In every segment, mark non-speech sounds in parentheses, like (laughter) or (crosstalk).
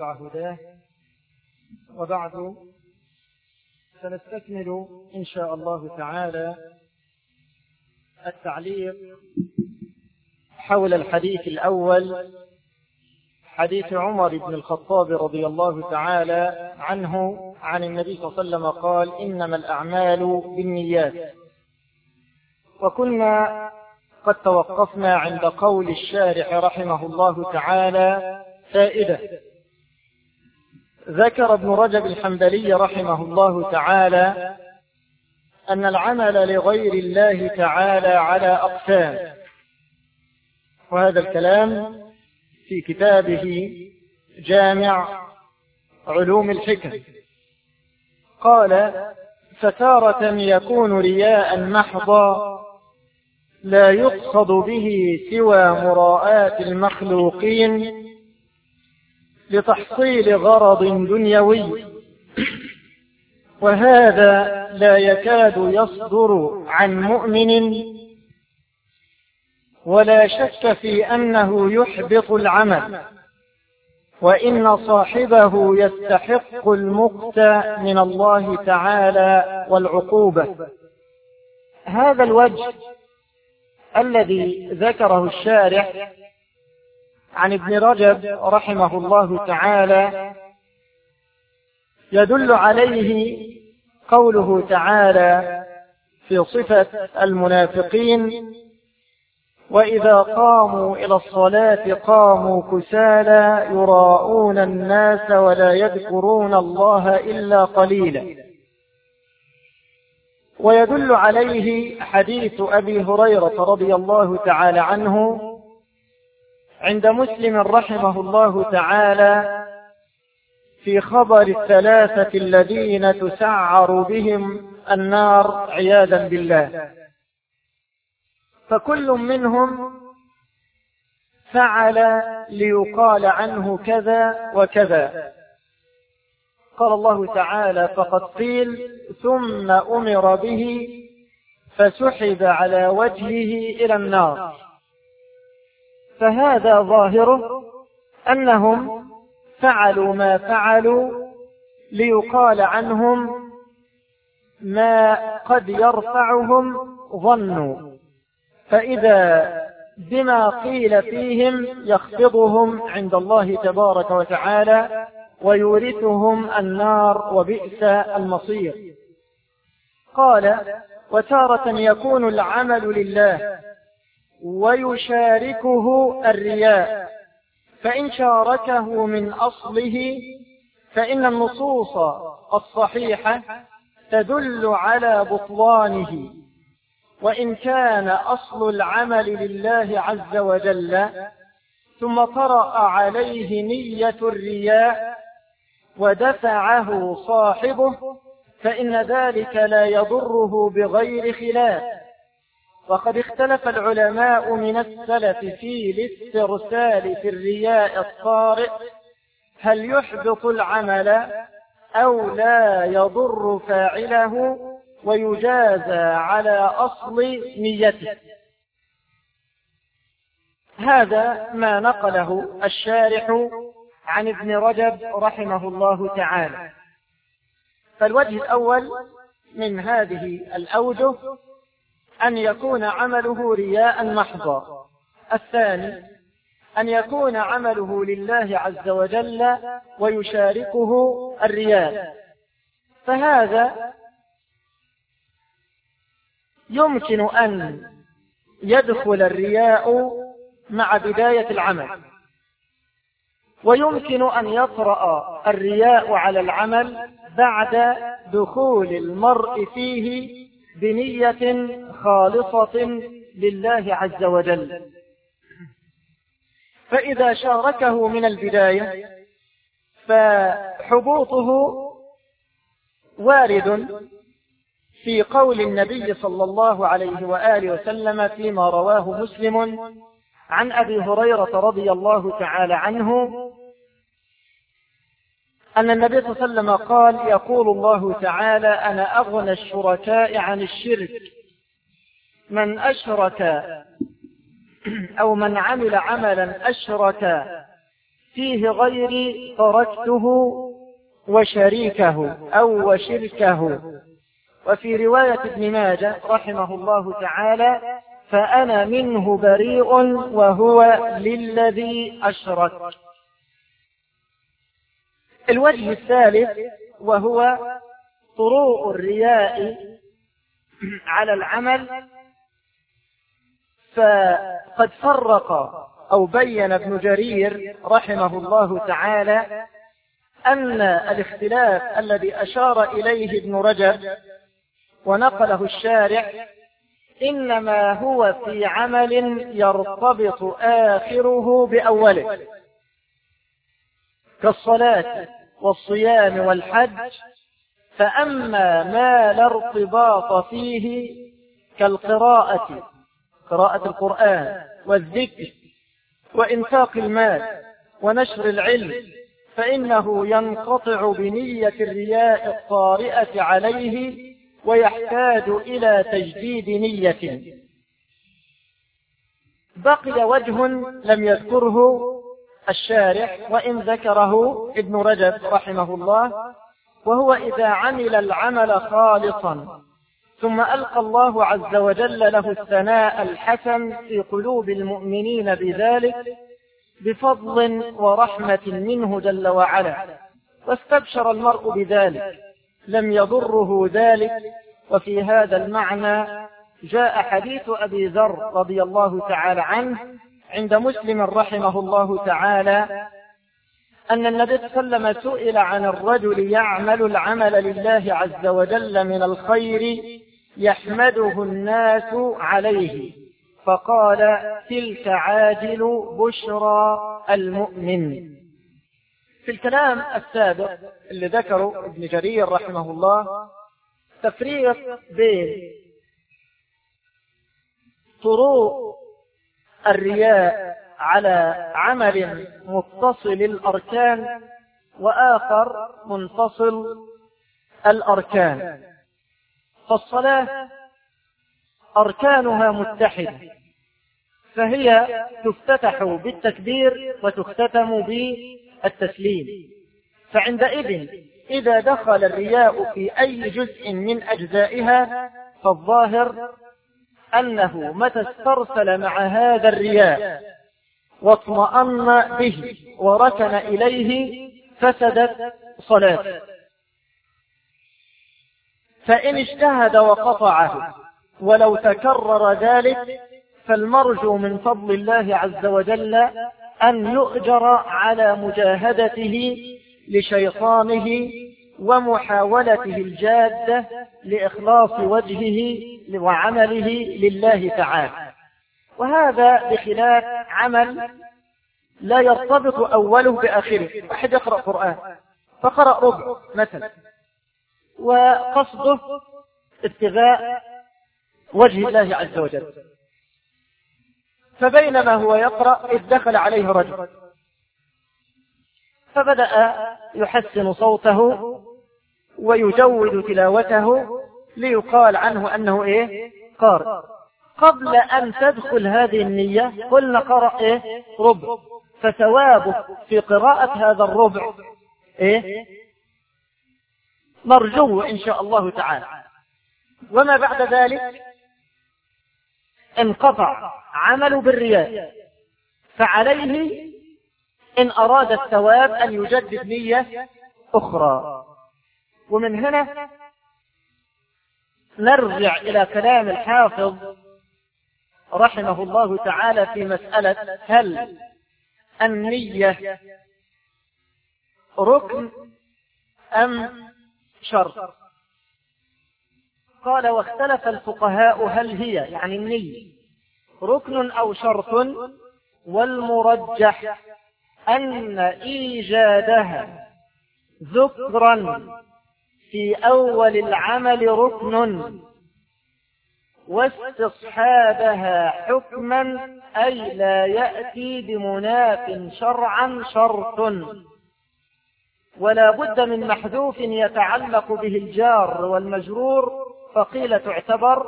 هداه وبعد سنستكمل إن شاء الله تعالى التعليق حول الحديث الأول حديث عمر بن الخطاب رضي الله تعالى عنه عن النبي صلى الله عليه وسلم قال إنما الأعمال بالنيات. وكنا قد توقفنا عند قول الشارح رحمه الله تعالى فائدة. ذكر ابن رجب الحنبلي رحمه الله تعالى أن العمل لغير الله تعالى على أقسام. وهذا الكلام في كتابه جامع علوم الحكم. قال فتارة يكون رياء محضا لا يقصد به سوى مراءاة المخلوقين لتحصيل غرض دنيوي. وهذا لا يكاد يصدر عن مؤمن. ولا شك في أنه يحبط العمل. وإن صاحبه يستحق المقت من الله تعالى والعقوبة. هذا الوجه الذي ذكره الشارح عن ابن رجب رحمه الله تعالى يدل عليه قوله تعالى في صفة المنافقين وإذا قاموا إلى الصلاة قاموا كسالى يراءون الناس ولا يذكرون الله إلا قليلا. ويدل عليه حديث أبي هريرة رضي الله تعالى عنه عند مسلم رحمه الله تعالى في خبر الثلاثة الذين تسعر بهم النار عياذا بالله. فكل منهم فعل ليقال عنه كذا وكذا. قال الله تعالى فقد قيل ثم أمر به فسحب على وجهه إلى النار فهذا ظاهره أنهم فعلوا ما فعلوا ليقال عنهم ما قد يرفعهم ظنوا. فإذا بما قيل فيهم يخفضهم عند الله تبارك وتعالى ويورثهم النار وبئس المصير. قال وتارة يكون العمل لله ويشاركه الرياء. فإن شاركه من أصله فإن النصوص الصحيحة تدل على بطلانه. وإن كان أصل العمل لله عز وجل ثم طرأ عليه نية الرياء ودفعه صاحبه فإن ذلك لا يضره بغير خلاف. وقد اختلف العلماء من السلف في الاسترسال في الرياء الطارئ هل يحبط العمل أو لا يضر فاعله ويجازى على أصل نيته. هذا ما نقله الشارح عن ابن رجب رحمه الله تعالى. فالوجه الأول من هذه الأوجه أن يكون عمله رياء محضا. الثاني أن يكون عمله لله عز وجل ويشاركه الرياء. فهذا يمكن أن يدخل الرياء مع بداية العمل. ويمكن أن يطرأ الرياء على العمل بعد دخول المرء فيه بنية خالصة لله عز وجل. فإذا شاركه من البداية فحبوطه وارد في قول النبي صلى الله عليه وآله وسلم فيما رواه مسلم عن أبي هريرة رضي الله تعالى عنه أن النبي صلى الله عليه وسلم قال يقول الله تعالى أنا أغنى الشركاء عن الشرك. من أشرك أو من عمل عملا أشرك فيه غيري تركته وشريكه أو وشركه. وفي رواية ابن ماجه رحمه الله تعالى فأنا منه بريء وهو للذي أشرك. الوجه الثالث وهو طروء الرياء على العمل فقد فرق أو بين ابن جرير رحمه الله تعالى أن الاختلاف الذي أشار إليه ابن رجب ونقله الشارع إنما هو في عمل يرتبط آخره بأوله. كالصلاة والصيام والحج فأما ما لا ارتباط فيه كالقراءة قراءة القرآن والذكر وإنفاق المال ونشر العلم فإنه ينقطع بنية الرياء الطارئة عليه ويحتاج إلى تجديد نية. بقي وجه لم يذكره الشارح وإن ذكره ابن رجب رحمه الله وهو إذا عمل العمل خالصا ثم ألقى الله عز وجل له الثناء الحسن في قلوب المؤمنين بذلك بفضل ورحمة منه جل وعلا واستبشر المرء بذلك لم يضره ذلك وفي هذا المعنى جاء حديث أبي ذر رضي الله تعالى عنه عند مسلم رحمه الله تعالى أن النبي صلى الله عليه وسلم سئل عن الرجل يعمل العمل لله عز وجل من الخير يحمده الناس عليه. فقال تلك عاجل بشرى المؤمن. في الكلام السابق اللي ذكره ابن جرير رحمه الله تفريق بين طرق الرياء على عمل متصل الأركان وآخر منفصل الأركان. فالصلاة أركانها متحدة فهي تفتتح بالتكبير وتختتم بالتسليم. فعندئذ إذا دخل الرياء في أي جزء من أجزائها فالظاهر أنه متى استرسل مع هذا الرياء واطمأن به وركن إليه فسدت صلاته. فإن اجتهد وقطعه ولو تكرر ذلك فالمرجو من فضل الله عز وجل أن يؤجر على مجاهدته لشيطانه ومحاولته الجادة لإخلاص وجهه وعمله لله تعالى. وهذا بخلاف عمل لا يرتبط أوله بآخره. أحد يقرأ قرآن فقرأ ربع مثلا وقصده ابتغاء وجه الله عز وجل. فبينما هو يقرأ إذ دخل عليه رجل فبدأ يحسن صوته ويجود تلاوته ليقال عنه أنه إيه؟ قارئ قبل أن تدخل هذه النية قلنا قرأ إيه؟ ربع. فثوابه في قراءة هذا الربع إيه؟ مرجو إن شاء الله تعالى. وما بعد ذلك؟ انقطع عمل بالرياء. فعليه إن أراد الثواب أن يجدد نية أخرى. ومن هنا نرجع إلى كلام الحافظ رحمه الله تعالى في مسألة هل النية ركن أم شرط؟ قال واختلف الفقهاء هل هي يعني النية ركن أو شرط والمرجح أن إيجادها ذكرا في أول العمل ركن واستصحابها حكما أي لا يأتي بمناف شرعا شرط ولا بد من محذوف يتعلق به الجار والمجرور فقيل تعتبر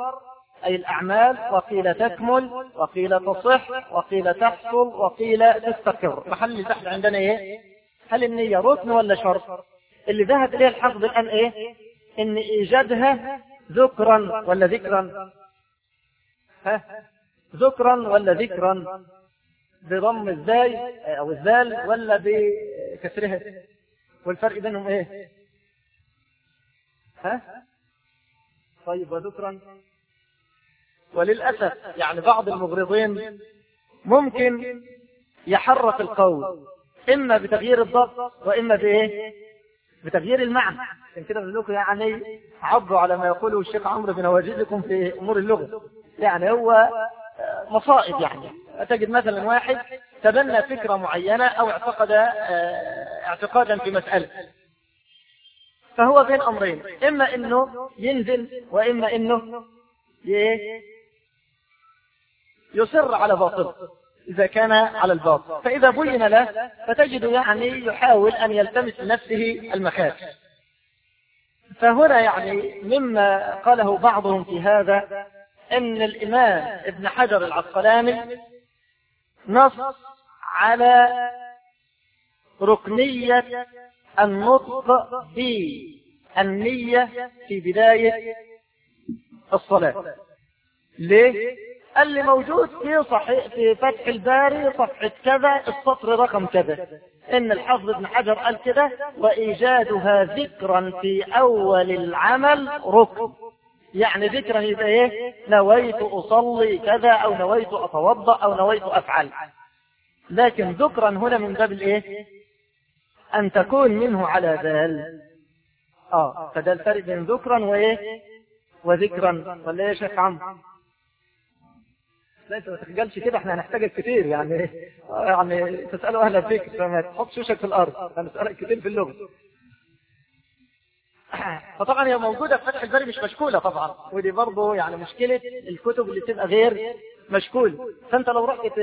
أي الأعمال وقيل تكمل وقيل تصح وقيل تحصل وقيل تستقر. محل تحت عندنا إيه؟ هل النية ركن ولا شرط؟ اللي ذهب إليه الحفظ الآن إيه؟ إن إيجادها ذكرا ولا ذكرا؟ ها؟ ذكرا ولا ذكرا؟ بضم الزاي أو الزال ولا بكسرها؟ والفرق بينهم إيه؟ ها؟ طيب وذكرا؟ وللأسف يعني بعض المغرضين ممكن يحرف القول إما بتغيير الضبط وإما بإيه؟ بتغيير المعنى. عشان كده بقول لكم يعني عبروا على ما يقوله الشيخ عمرو بن نواجذكم في أمور اللغة. يعني هو مصائب يعني. تجد مثلا واحد تبنى فكرة معينة أو اعتقد اعتقادا في مسألة. فهو بين أمرين. إما إنه ينزل وإما إنه يصر على باطل. إذا كان على الباطل. فإذا بين له فتجد يعني يحاول أن يلتمس لنفسه المخارج فهنا يعني مما قاله بعضهم في هذا أن الإمام ابن حجر العسقلاني نص على ركنية النطق بالنية في بداية الصلاة. ليه؟ قال لي موجود في صحيح في فتح الباري صفحة كذا السطر رقم كذا. إن الحافظ ابن حجر قال كده وإيجادها ذكرا في أول العمل ركن. يعني ذكرا يبقى إيه؟ نويت أصلي كذا أو نويت أتوضأ أو نويت أفعل. لكن ذكرا هنا من باب الإيه؟ أن تكون منه على بال. آه فده الفرق بين ذكرا وإيه؟ وذكرا. ولا إيه يا شيخ عمرو انت ما تخجلش كده إحنا هنحتاجك كتير يعني. يعني تسألوا أهل الذكر فما تحطش وشك في الأرض. هنسألك كتير في اللغة. (coughs) فطبعا هي موجودة في فتح الباري مش مشكولة طبعا. ودي برضه يعني مشكلة الكتب اللي تبقى غير مشكول. فأنت لو رحت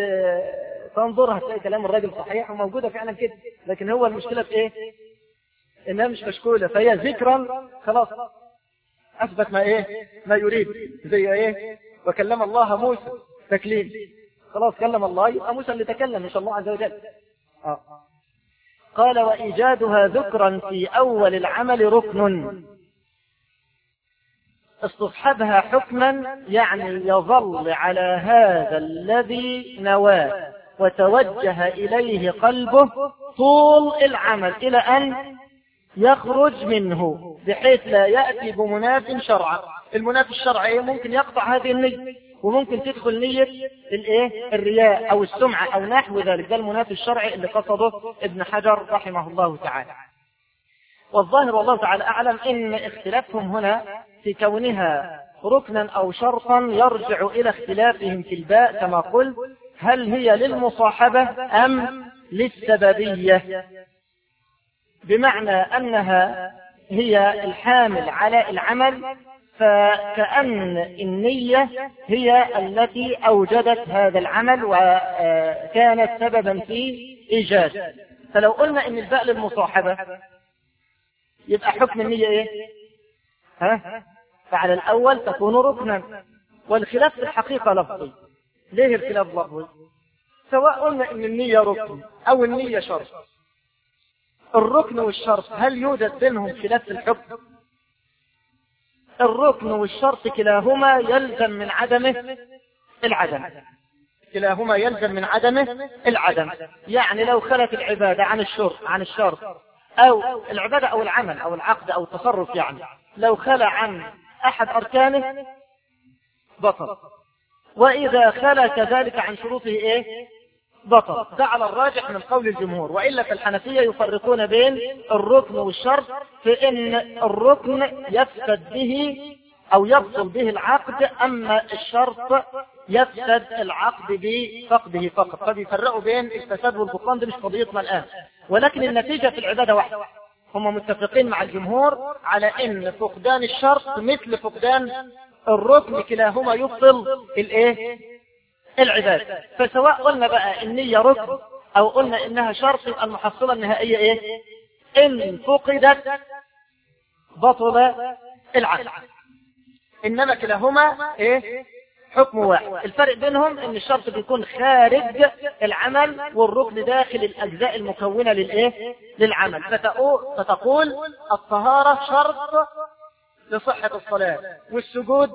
تنظر هتلاقي كلام الراجل صحيح وموجودة فعلا كده. لكن هو المشكلة في إيه؟ إنها مش مشكولة. فهي ذكرا خلاص. أثبت ما إيه؟ ما يريد. زي إيه؟ وكلم الله موسى. تكليم خلاص كلم الله يبقى موسى اللي تكلم إن شاء الله عز وجل. آه. قال وإيجادها ذكرا في أول العمل ركن. استصحبها حكما يعني يظل على هذا الذي نواه وتوجه إليه قلبه طول العمل إلى أن يخرج منه بحيث لا يأتي بمناف شرعا. المناف الشرعي ممكن يقطع هذه النية. وممكن تدخل نية الايه الرياء أو السمعة أو نحو ذلك. ده المناف الشرعي اللي قصده ابن حجر رحمه الله تعالى. والظاهر والله تعالى أعلم إن اختلافهم هنا في كونها ركنا أو شرطا يرجع إلى اختلافهم في الباء كما قلت هل هي للمصاحبة أم للسببية؟ بمعنى أنها هي الحامل على العمل فكأن النية هي التي أوجدت هذا العمل وكانت سببا في إيجاد فلو قلنا إن الباء للمصاحبة يبقى حكم النية إيه؟ ها؟ فعلى الأول تكون ركنا والخلاف في الحقيقة لفظي ليه الخلاف لفظي؟ سواء قلنا إن النية ركن أو النية شرط الركن والشرط هل يوجد بينهم خلاف في الحكم؟ الركن والشرط كلاهما يلزم من عدمه العدم. كلاهما يلزم من عدمه العدم. يعني لو خلت العبادة عن الشرط عن الشرط أو العبادة أو العمل أو العقد أو التصرف يعني لو خلى عن أحد أركانه بطل. وإذا خلى كذلك عن شروطه إيه؟ بطل. ده على الراجح من قول الجمهور. وإلا فالحنفية يفرقون بين الركن والشرط في إن الركن يفسد به أو يبطل به العقد أما الشرط يفسد العقد بفقده فقط. فبيفرقوا بين الفساد والبطلان دي مش قضيتنا الآن. ولكن النتيجة في العبادة واحدة. هم متفقين مع الجمهور على إن فقدان الشرط مثل فقدان الركن كلاهما يبطل الإيه؟ العبادة فسواء قلنا بقى النية ركن أو قلنا إنها شرط المحصلة النهائية إيه؟ إن فقدت بطل العقد إنما كلاهما إيه؟ حكم واحد. الفرق بينهم إن الشرط بيكون خارج العمل والركن داخل الأجزاء المكونة للايه للعمل. فتقول الطهارة شرط لصحة الصلاة والسجود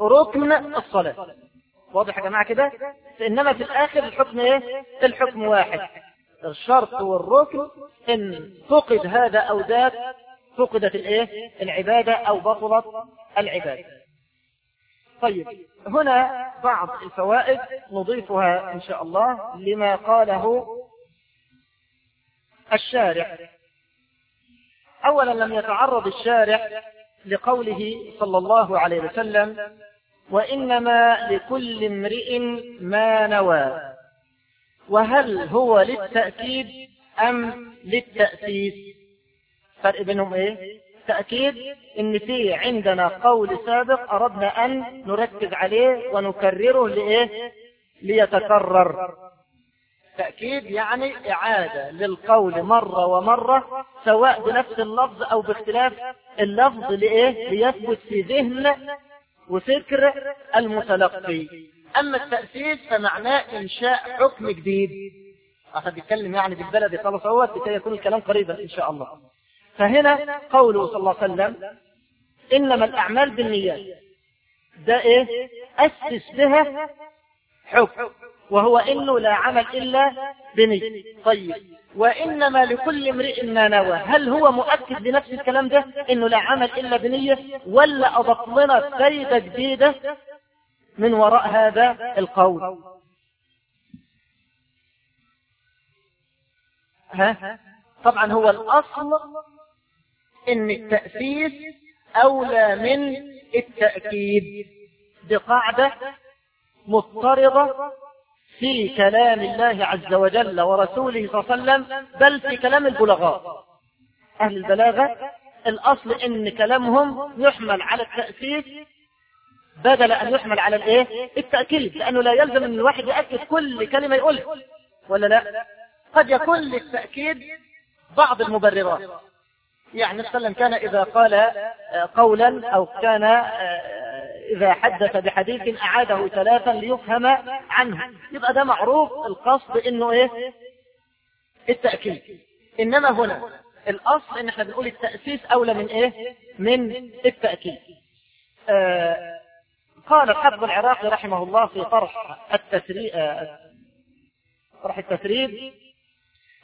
ركن الصلاة. واضح يا جماعة كده؟ انما في الآخر الحكم إيه؟ الحكم واحد. الشرط والركن إن فقد هذا أو ذاك فقدت الإيه؟ العبادة أو بطلت العبادة. طيب هنا بعض الفوائد نضيفها إن شاء الله لما قاله الشارع أولا لم يتعرض الشارع لقوله صلى الله عليه وسلم وإنما لكل امرئ ما نوى. وهل هو للتأكيد أم للتأسيس؟ فرق بينهم إيه؟ تأكيد إن في عندنا قول سابق أردنا أن نركز عليه ونكرره لإيه؟ ليتكرر. تأكيد يعني إعادة للقول مرة ومرة سواء بنفس اللفظ أو باختلاف اللفظ لإيه؟ ليثبت في ذهن وفكر المتلقي. أما التأسيس فمعناه إنشاء حكم جديد. أخذ بيتكلم يعني بالبلد خلاص هو لكي يكون الكلام قريبا إن شاء الله. فهنا قوله صلى الله عليه وسلم إنما الأعمال بالنيات. ده إيه؟ أسس بها حكم. وهو إنه لا عمل إلا بنية طيب. وإنما لكل امرئ ما نوى. هل هو مؤكد بنفس الكلام ده إنه لا عمل إلا بنية؟ ولا أضف لنا فايدة جديدة من وراء هذا القول؟ ها؟ طبعا هو الأصل إن التأسيس أولى من التأكيد دي قاعدة مضطردة في كلام الله عز وجل ورسوله صلى الله عليه وسلم بل في كلام البلغاء. أهل البلاغة الأصل إن كلامهم يحمل على التأسيس بدل أن يحمل على الإيه؟ التأكيد لأنه لا يلزم إن الواحد يأكد كل كلمة يقولها. ولا لا؟ قد يكون للتأكيد بعض المبررات. يعني وسلم كان إذا قال آه، قولا أو كان آه، إذا حدث بحديث أعاده ثلاثا ليفهم عنه. يبقى ده معروف القصد إنه إيه؟ التأكيد. إنما هنا الأصل إن إحنا بنقول التأسيس أولى من إيه؟ من التأكيد. آه قال الحفظ العراقي رحمه الله في طرح التسريب آه طرح التسريب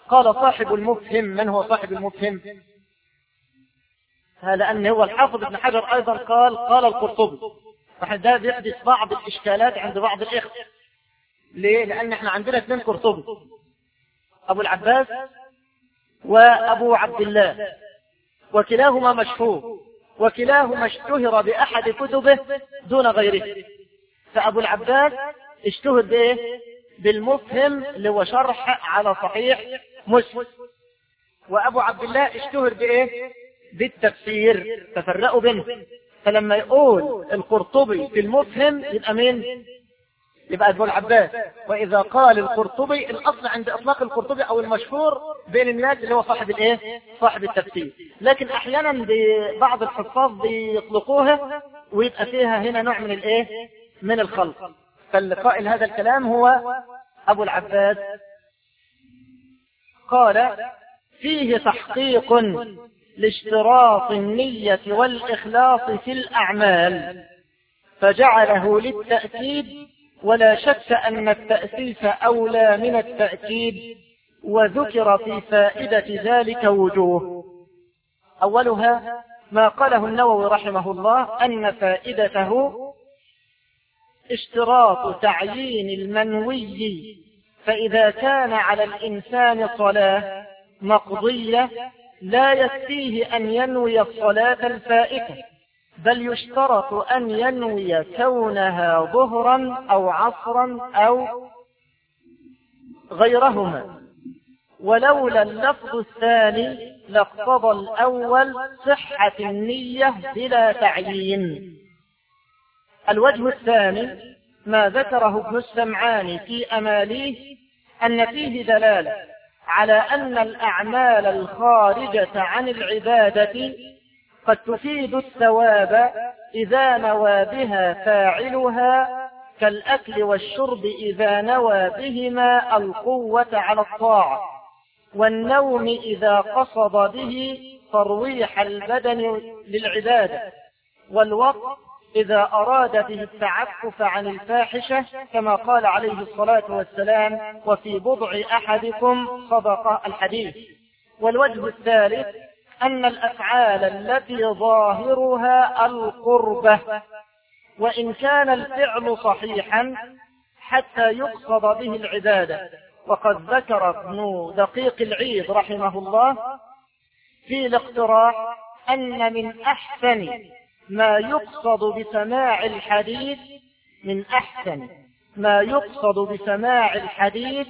قال صاحب المفهم من هو صاحب المفهم؟ هذا أن هو الحافظ ابن حجر أيضا قال قال القرطبي. فهذا يحدث بعض الإشكالات عند بعض الإخوة. ليه؟ لأن إحنا عندنا اثنين قرطبي أبو العباس وأبو عبد الله. وكلاهما مشهور. وكلاهما اشتهر بأحد كتبه دون غيره. فأبو العباس اشتهر بإيه؟ بالمفهم اللي هو شرح على صحيح مسلم. وأبو عبد الله اشتهر بإيه؟ بالتفسير. تفرقوا بينه فلما يقول القرطبي في المفهم يبقى مين؟ يبقى ابو العباس. وإذا قال القرطبي الأصل عند إطلاق القرطبي أو المشهور بين الناس اللي هو صاحب الإيه؟ صاحب التفسير. لكن أحيانا بعض الحفاظ بيطلقوها ويبقى فيها هنا نوع من الإيه؟ من الخلط فالقائل هذا الكلام هو أبو العباس. قال فيه تحقيق لاشتراط النية والإخلاص في الأعمال فجعله للتأكيد ولا شك أن التأسيس أولى من التأكيد وذكر في فائدة ذلك وجوه. أولها ما قاله النووي رحمه الله أن فائدته اشتراط تعيين المنوي فإذا كان على الإنسان صلاة مقضية لا يكفيه أن ينوي الصلاة الفائتة بل يشترط أن ينوي كونها ظهرا أو عصرا أو غيرهما. ولولا اللفظ الثاني لاقتضى الأول صحة النية بلا تعيين. الوجه الثاني ما ذكره ابن السمعاني في أماليه أن فيه دلالة على أن الأعمال الخارجة عن العبادة قد تفيد الثواب إذا نوى بها فاعلها كالأكل والشرب إذا نوى بهما القوة على الطاعة والنوم إذا قصد به ترويح البدن للعبادة والوقت إذا أراد به التعفف عن الفاحشة كما قال عليه الصلاة والسلام وفي بضع أحدكم صدقة الحديث. والوجه الثالث أن الأفعال التي ظاهرها القربة وإن كان الفعل صحيحا حتى يقصد به العبادة. وقد ذكر ابن دقيق العيد رحمه الله في الاقتراح أن من أحسن ما يقصد بسماع الحديث من أحسن. ما يقصد بسماع الحديث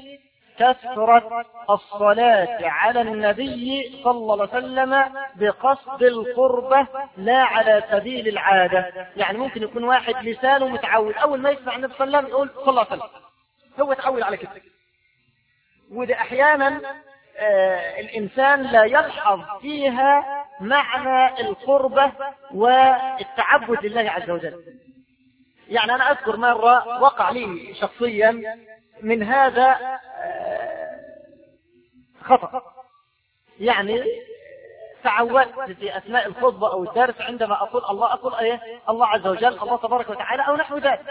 كثرة الصلاة على النبي صلى الله عليه وسلم بقصد القربة لا على سبيل العادة. يعني ممكن يكون واحد لسانه متعود. أول ما يسمع النبي صلى الله عليه وسلم يقول صلى الله عليه وسلم هو تعود على كده. وده أحيانا الإنسان لا يلحظ فيها معنى القربة والتعبد لله عز وجل. يعني أنا أذكر مرة وقع لي شخصيا من هذا خطأ. يعني تعودت في أثناء الخطبة أو الدرس عندما أقول الله أقول إيه؟ الله عز وجل الله تبارك وتعالى أو نحو ذلك.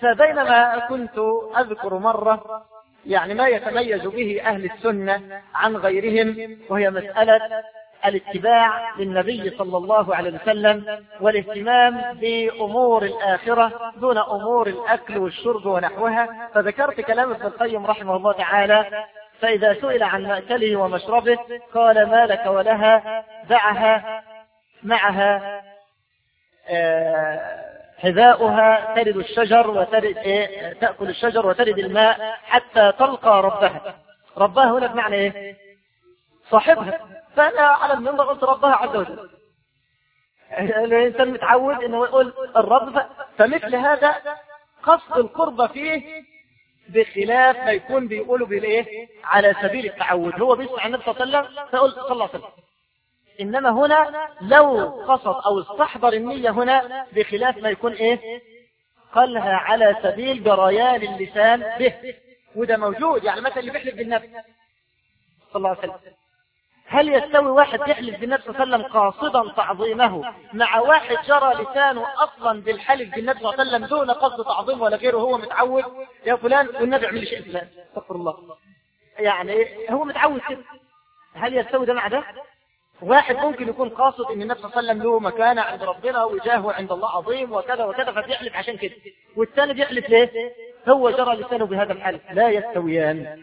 فبينما كنت أذكر مرة يعني ما يتميز به أهل السنة عن غيرهم وهي مسألة الاتباع للنبي صلى الله عليه وسلم والاهتمام بأمور الآخرة دون أمور الأكل والشرب ونحوها. فذكرت كلام ابن القيم رحمه الله تعالى فإذا سئل عن مأكله ومشربه قال ما لك ولها دعها معها حذاؤها ترد الشجر وترد إيه؟ تأكل الشجر وترد الماء حتى تلقى ربها. ربها هنا بمعنى إيه؟ صاحبها. فأنا على المنبر قلت ربها عز وجل. الإنسان متعود أنه يقول الرب فمثل هذا قصد القربة فيه بخلاف ما يكون بيقولوا بالايه على سبيل التعود. هو بيسمع النبي صلى الله عليه وسلم فيقول صلى الله عليه وسلم. إنما هنا لو قصد أو استحضر النية هنا بخلاف ما يكون إيه؟ قالها على سبيل جريان اللسان به. وده موجود يعني مثلا اللي بيحلف بالنبي صلى الله عليه وسلم. هل يستوي واحد يحلف بالنبي صلى الله عليه وسلم قاصدا تعظيمه مع واحد جرى لسانه أصلا بالحلف بالنبي صلى الله عليه وسلم دون قصد تعظيم ولا غيره هو متعود يا فلان والنبي عمل شيء فلان. استغفر الله. يعني هو متعود كده. هل يستوي ده مع ده؟ واحد ممكن يكون قاصد إن النبي صلى الله عليه وسلم له مكانة عند ربنا وجاهه عند الله عظيم وكذا وكذا فبيحلف عشان كده. والثاني بيحلف ليه؟ هو جرى لسانه بهذا الحلف لا يستويان.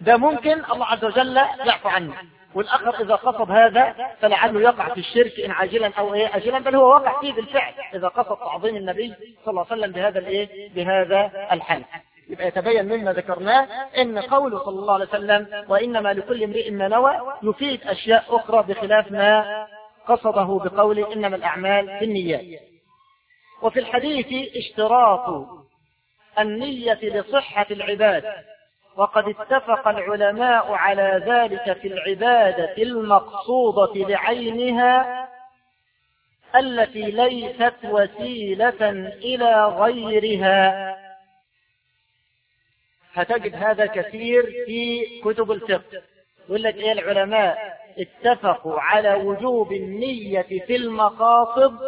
ده ممكن الله عز وجل يعفو عنه. والآخر إذا قصد هذا فلعله يقع في الشرك إن عاجلا أو إيه أجلا بل هو وقع فيه بالفعل. إذا قصد تعظيم النبي صلى الله عليه وسلم بهذا الإيه؟ بهذا الحل يبقى يتبين مما ذكرناه إن قوله صلى الله عليه وسلم وإنما لكل امرئ ما نوى يفيد أشياء أخرى بخلاف ما قصده بقوله إنما الأعمال بالنيات. وفي الحديث اشتراط النية لصحة العباد وقد اتفق العلماء على ذلك في العبادة المقصودة لعينها التي ليست وسيلة إلى غيرها. هتجد هذا كثير في كتب الفقه. يقول لك إيه العلماء؟ اتفقوا على وجوب النية في المقاصد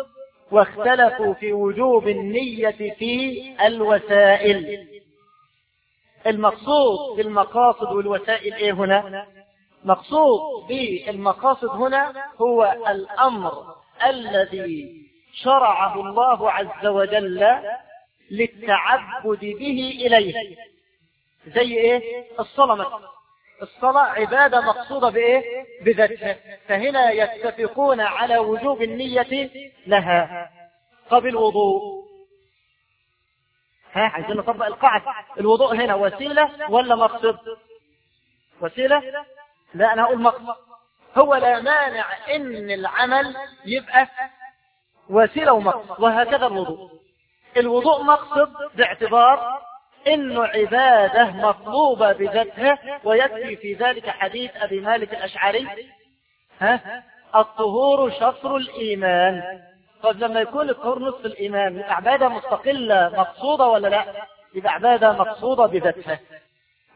واختلفوا في وجوب النية في الوسائل. المقصود بالمقاصد والوسائل إيه هنا؟ مقصود بالمقاصد هنا هو الأمر الذي شرعه الله عز وجل للتعبد به إليه. زي إيه؟ الصلاة مثلا. الصلاة عبادة مقصودة بإيه؟ بذاتها. فهنا يتفقون على وجوب النية لها. طب الوضوء. ها عايزين نطبق القاعدة. الوضوء هنا وسيلة ولا مقصد؟ وسيلة؟ لا أنا هقول مقصد. هو لا مانع إن العمل يبقى وسيلة ومقصد. وهكذا الوضوء. الوضوء مقصد باعتبار انه عبادة مطلوبة بذاتها ويكفي في ذلك حديث أبي مالك الأشعري. ها؟ الطهور شطر الإيمان. طب لما يكون الطهور نصف الإيمان يبقى عبادة مستقلة مقصودة ولا لا؟ يبقى عبادة مقصودة بذاتها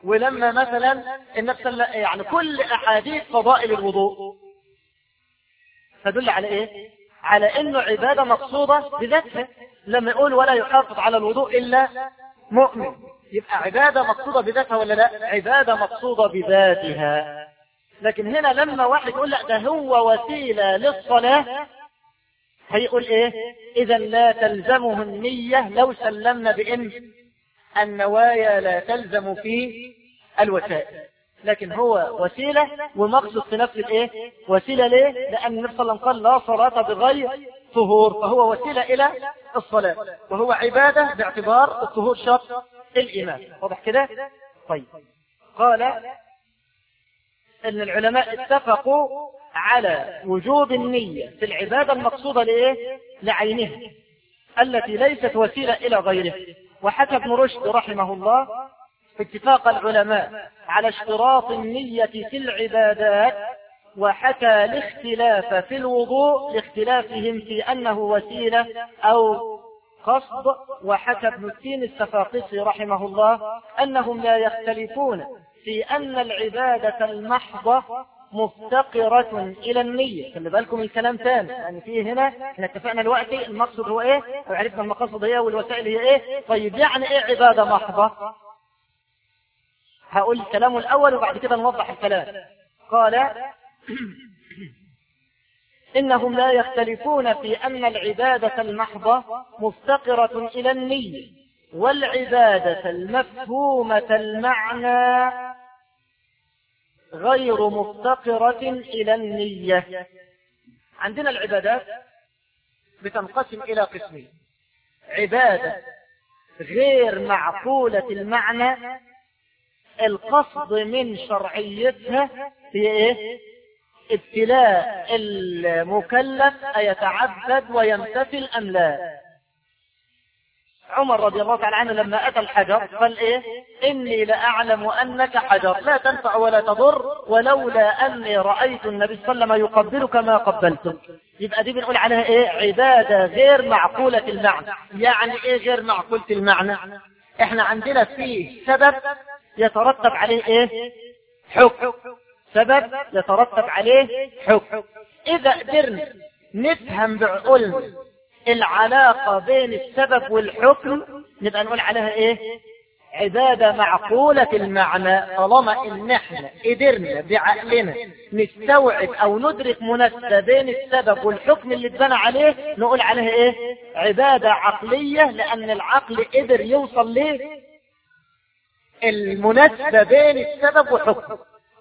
ولما مثلا النفس يعني كل أحاديث فضائل الوضوء. تدل على إيه؟ على إنه عبادة مقصودة بذاتها لما يقول ولا يحافظ على الوضوء إلا مؤمن. يبقى عبادة مقصودة بذاتها ولا لا؟ عبادة مقصودة بذاتها. لكن هنا لما واحد يقول لا ده هو وسيلة للصلاة هيقول إيه؟ اذا لا تلزمه النية لو سلمنا بإن النوايا لا تلزم في الوسائل. لكن هو وسيلة ومقصد في نفس الإيه؟ وسيلة ليه؟ لأن النبي صلى الله عليه وسلم قال لا صلاة بغير طهور فهو وسيلة إلى الصلاة وهو عبادة باعتبار الطهور شرط الإيمان. واضح كده؟ طيب. قال إن العلماء اتفقوا على وجوب النية في العبادة المقصودة لإيه؟ لعينها التي ليست وسيلة إلى غيره. وحكى ابن رشد رحمه الله اتفاق العلماء على اشتراط النية في العبادات وحكى الاختلاف في الوضوء لاختلافهم في أنه وسيلة أو قصد. وحكى ابن التين السفاقسي رحمه الله أنهم لا يختلفون في أن العبادة المحضة مفتقرة إلى النية. خلي بالكم الكلام ثاني. يعني فيه هنا إحنا اتفقنا الوقت المقصد هو إيه؟ وعرفنا المقاصد هي والوسائل هي إيه؟ طيب يعني إيه عبادة محضة؟ هقول الكلام الأول وبعد كده نوضح الكلام. قال (coughs) إنهم لا يختلفون في أن العبادة المحضة مفتقرة إلى النية والعبادة المفهومة المعنى غير مفتقرة إلى النية. عندنا العبادات بتنقسم إلى قسمين. عبادة غير معقولة المعنى القصد من شرعيتها هي إيه؟ ابتلاء المكلف أيتعبد ويمتثل أم لا؟ عمر رضي الله تعالى عنه لما أتى الحجر قال إيه؟ إني لأعلم أنك حجر لا تنفع ولا تضر ولولا أني رأيت النبي صلى الله عليه وسلم يقبلك ما قبلتك. يبقى دي بنقول عليها إيه؟ عبادة غير معقولة المعنى. يعني إيه غير معقولة المعنى؟ إحنا عندنا فيه سبب يترتب عليه إيه؟ حكم. سبب يترتب عليه حكم. إذا قدرنا نفهم بعقولنا العلاقة بين السبب والحكم نبقى نقول عليها إيه؟ عبادة معقولة المعنى طالما إن إحنا قدرنا بعقلنا نستوعب أو ندرك مناسبة بين السبب والحكم اللي اتبنى عليه نقول عليها إيه؟ عبادة عقلية لأن العقل قدر يوصل ليه؟ المناسبة بين السبب والحكم.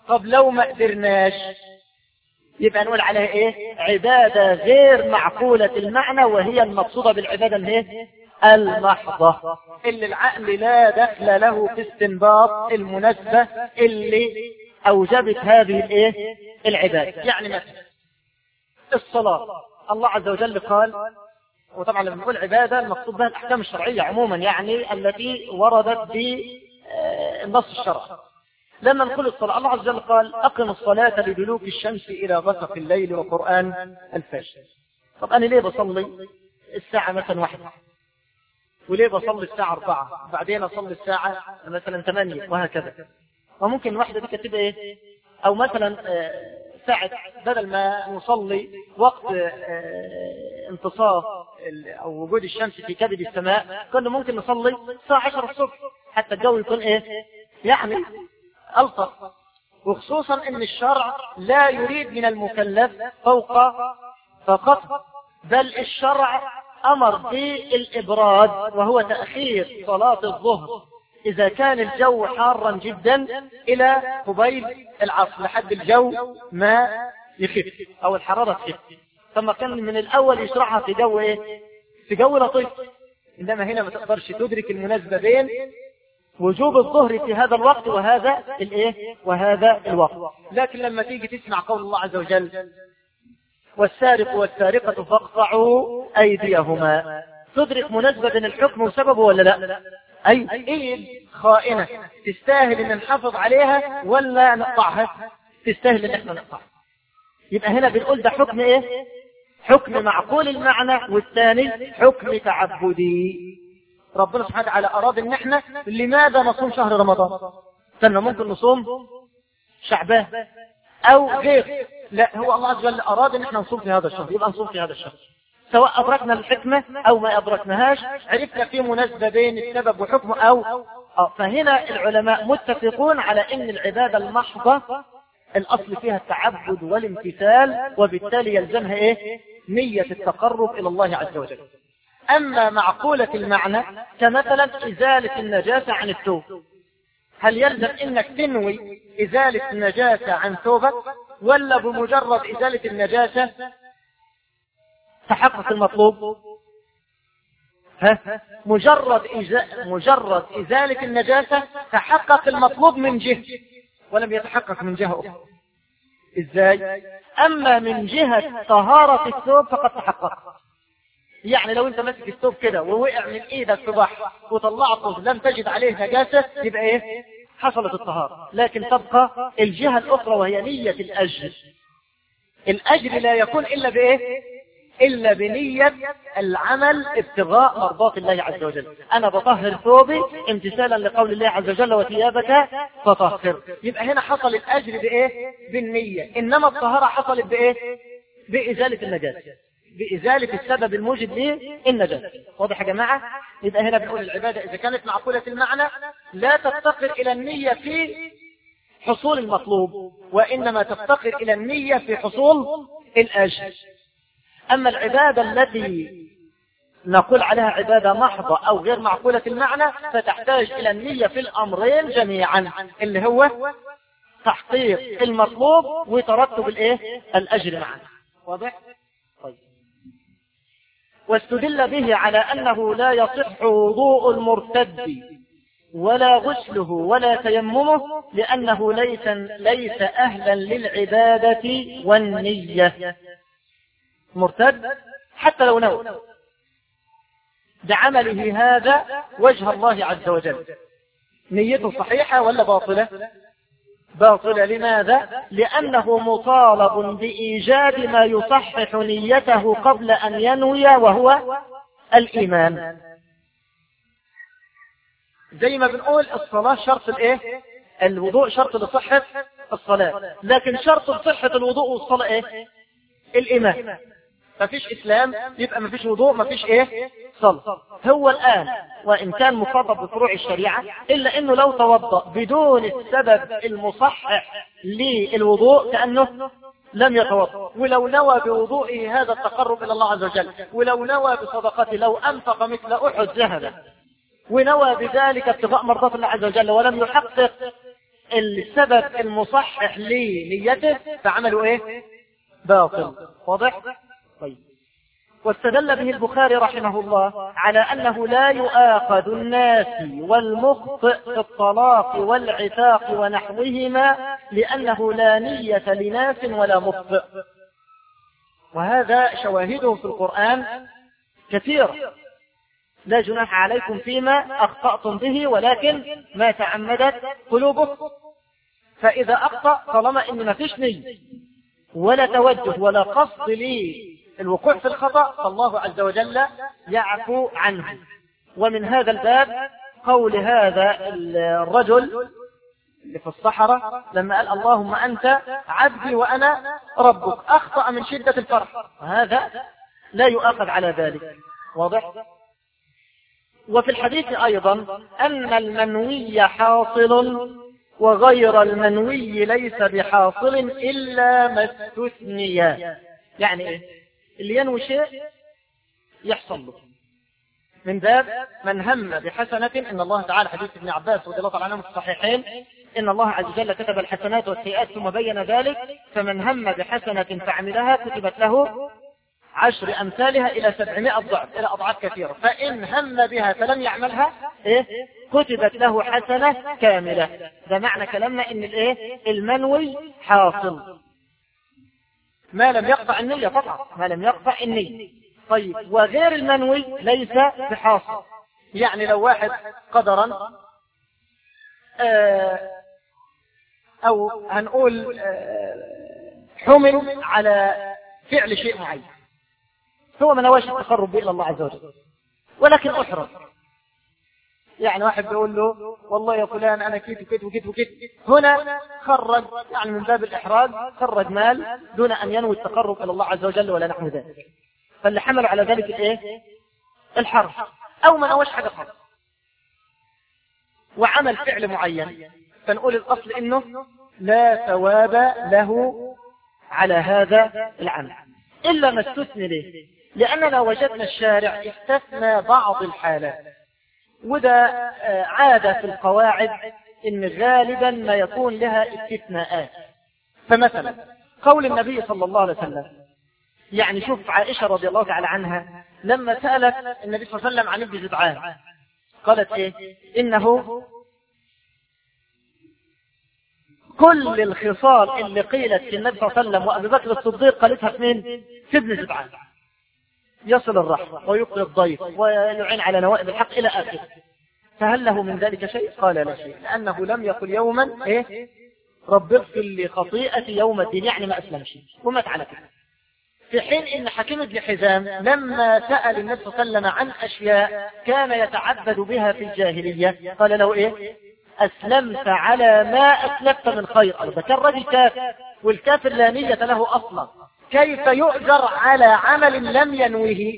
طب لو ما قدرناش يبقى نقول عليها إيه؟ عبادة غير معقولة المعنى وهي المقصودة بالعبادة الايه المحضة. اللي العقل لا دخل له في استنباط المناسبة اللي أوجبت هذه الإيه؟ العبادة. يعني مثلا الصلاة. الله عز وجل قال وطبعا لما نقول عبادة المقصود بها الأحكام الشرعية عموما يعني التي وردت بالنص الشرعي. لما نقول الصلاة الله عز وجل قال أقم الصلاة لدلوك الشمس إلى غسق الليل وقرآن الفجر. طب أنا ليه بصلي الساعة مثلا واحدة؟ وليه بصلي الساعة أربعة؟ وبعدين أصلي الساعة مثلا ثمانية؟ وهكذا. وممكن واحدة دي إيه؟ أو مثلا ساعة بدل ما نصلي وقت انتصاف أو وجود الشمس في كبد السماء كنا ممكن نصلي الساعة 10 الصبح حتى الجو يكون إيه؟ يعني ألطف وخصوصا إن الشرع لا يريد من المكلف فوق فقط بل الشرع أمر بالإبراد وهو تأخير صلاة الظهر. إذا كان الجو حارا جدا إلى قبيل العصر لحد الجو ما يخف أو الحرارة تخف. ثم كان من الأول يشرعها في جو إيه؟ في جو لطيف. إنما هنا ما تقدرش تدرك المناسبة بين وجوب الظهر في هذا الوقت وهذا الإيه؟ وهذا الوقت. لكن لما تيجي تسمع قول الله عز وجل والسارق والسارقة فاقطعوا أيديهما. تدرك مناسبة الحكم وسببه ولا لا؟ أي إيه خائنة. تستاهل أن نحافظ عليها ولا نقطعها؟ تستاهل أن إحنا نقطعها. يبقى هنا بنقول ده حكم إيه؟ حكم معقول المعنى والثاني حكم تعبدي. ربنا سبحانه وتعالى أراد إن إحنا لماذا نصوم شهر رمضان؟ استنى ممكن نصوم شعبان أو غير. لا هو الله عز وجل أراد إن إحنا نصوم في هذا الشهر. يبقى نصوم في هذا الشهر. سواء أدركنا الحكمة أو ما أدركناهاش عرفنا في مناسبة بين السبب وحكمه أو فهنا العلماء متفقون على أن العبادة المحضة الأصل فيها التعبد والامتثال وبالتالي يلزمها إيه؟ نية التقرب إلى الله عز وجل. أما معقولة المعنى كمثلا إزالة النجاسة عن الثوب هل يلزم إنك تنوي إزالة النجاسة عن ثوبك ولا بمجرد إزالة النجاسة تحقق المطلوب؟ ها؟ مجرد إزا... مجرد إزالة النجاسة تحقق المطلوب من جهة ولم يتحقق من جهة أخرى. إزاي؟ أما من جهة طهارة الثوب فقد تحقق. يعني لو انت ماسك الثوب كده ووقع من إيدك في بحر وطلعته لم تجد عليه نجاسة يبقى إيه؟ حصلت الطهارة. لكن تبقى الجهة الأخرى وهي نية الأجر. الأجر لا يكون إلا بإيه؟ إلا بنية العمل ابتغاء مرضات الله عز وجل. أنا بطهر ثوبي امتثالا لقول الله عز وجل وثيابك فطهر. يبقى هنا حصل الأجر بإيه؟ بالنية. إنما الطهارة حصلت بإيه؟ بإزالة النجاسة. بإزالة السبب الموجب للنجاسة واضح يا جماعة؟ يبقى هنا بنقول العبادة إذا كانت معقولة المعنى لا تفتقر إلى النية في حصول المطلوب وإنما تفتقر إلى النية في حصول الأجر. أما العبادة التي نقول عليها عبادة محضة أو غير معقولة المعنى فتحتاج إلى النية في الأمرين جميعا اللي هو تحقيق المطلوب وترتب الإيه؟ الأجر واضح؟ واستدل به على أنه لا يصح وضوء المرتد ولا غسله ولا تيممه لأنه ليس, ليس أهلا للعبادة والنية. مرتد حتى لو نوى. بعمله هذا وجه الله عز وجل. نيته صحيحة ولا باطلة؟ باطلة لماذا؟ لأنه مطالب بإيجاد ما يصحح نيته قبل أن ينوي وهو الإيمان. زي ما بنقول الصلاة شرط الإيه؟ الوضوء شرط لصحة الصلاة. لكن شرط لصحة الوضوء والصلاة إيه؟ الإيمان. مفيش إسلام يبقى مفيش وضوء مفيش إيه؟ صلاة. هو الآن وإن كان مخاطب بفروع الشريعة إلا أنه لو توضأ بدون السبب المصحح للوضوء كأنه لم يتوضأ. ولو نوى بوضوئه هذا التقرب إلى الله عز وجل ولو نوى بصدقته لو أنفق مثل أحد ذهبا ونوى بذلك ابتغاء مرضات الله عز وجل ولم يحقق السبب المصحح لنيته فعمله إيه؟ باطل. واضح؟ واستدل به البخاري رحمه الله على أنه لا يؤاخذ الناس والمخطئ في الطلاق والعتاق ونحوهما لأنه لا نية لناس ولا مخطئ. وهذا شواهده في القرآن كثير. لا جناح عليكم فيما أخطأتم به ولكن ما تعمدت قلوبكم. فإذا أخطأ طالما إن ما فيش نية ولا توجه ولا قصد لي الوقوع في الخطأ فالله عز وجل يعفو عنه. ومن هذا الباب قول هذا الرجل اللي في الصحراء لما قال اللهم أنت عبدي وأنا ربك أخطأ من شدة الفرح. وهذا لا يؤاخذ على ذلك. واضح؟ وفي الحديث أيضا أن المنوي حاصل وغير المنوي ليس بحاصل إلا ما استثني. يعني إيه؟ اللي ينوي شيء يحصل له من باب من هم بحسنة إن الله تعالى حديث ابن عباس رضي الله تعالى عنه في الصحيحين إن الله عز وجل كتب الحسنات والسيئات ثم بين ذلك فمن هم بحسنة فعملها كتبت له عشر أمثالها إلى سبعمائة ضعف إلى أضعاف كثيرة فإن هم بها فلم يعملها إيه؟ كتبت له حسنة كاملة ده معنى كلامنا إن الإيه؟ المنوي حاصل ما لم يقطع النية طبعا ما لم يقطع النية. طيب وغير المنوي ليس بحاصل. يعني لو واحد قدرا آه، أو هنقول آه، حمل على فعل شيء معين. هو ما نواش التقرب إلى الله عز وجل. ولكن أحرص يعني واحد بيقول له والله يا فلان أنا كيت وكيت وكيت وكيت. هنا خرج يعني من باب الإحراج خرج مال دون أن ينوي التقرب إلى الله عز وجل ولا نحو ذلك. فاللي حمل على ذلك الإيه الحرف أو ما نواش حاجة خالص وعمل فعل معين. فنقول الأصل إنه لا ثواب له على هذا العمل. إلا ما استثني له لأننا وجدنا الشارع استثنى بعض الحالات. وده آه، عادة في القواعد إن غالبا ما يكون لها استثناءات. فمثلا قول النبي صلى الله عليه وسلم يعني شوف عائشة رضي الله تعالى عنها لما سألت النبي صلى الله عليه وسلم عن ابن جدعان قالت إيه؟ إنه كل الخصال اللي قيلت في النبي صلى الله عليه وسلم وأبي بكر الصديق قالتها في مين؟ في ابن جدعان يصل الرحمة ويقضي الضيف ويعين على نوائب الحق إلى آخره. فهل له من ذلك شيء؟ قال لا شيء. لأنه لم يقل يوما إيه؟ رب اغفر لي خطيئتي يوم الدين يعني ما أسلمش ومات على كده في حين إن حكيم بن حزام لما سأل النبي صلى الله عليه وسلم عن أشياء كان يتعبد بها في الجاهلية قال له إيه؟ أسلمت على ما أسلفت من خير. ده كان رجل كافر والكافر لا نية له أصلا. كيف يؤجر على عمل لم ينوه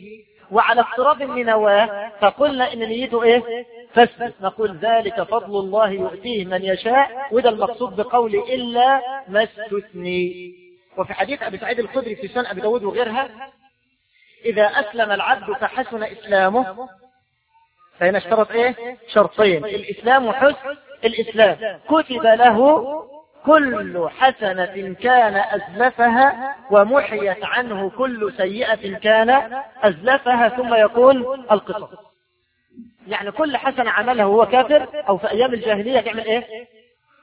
وعلى افتراض من نواه فقلنا إن نيته إيه؟ فاسد نقول ذلك فضل الله يؤتيه من يشاء وده المقصود بقول إلا ما استثني. وفي حديث أبي سعيد الخدري في سنة أبي داود وغيرها إذا أسلم العبد فحسن إسلامه فهنا اشترط إيه؟ شرطين. الإسلام وحسن الإسلام كتب له كل حسنة كان أزلفها ومحيت عنه كل سيئة كان أزلفها ثم يكون القصص. يعني كل حسنة عملها وهو كافر أو في أيام الجاهلية تعمل إيه؟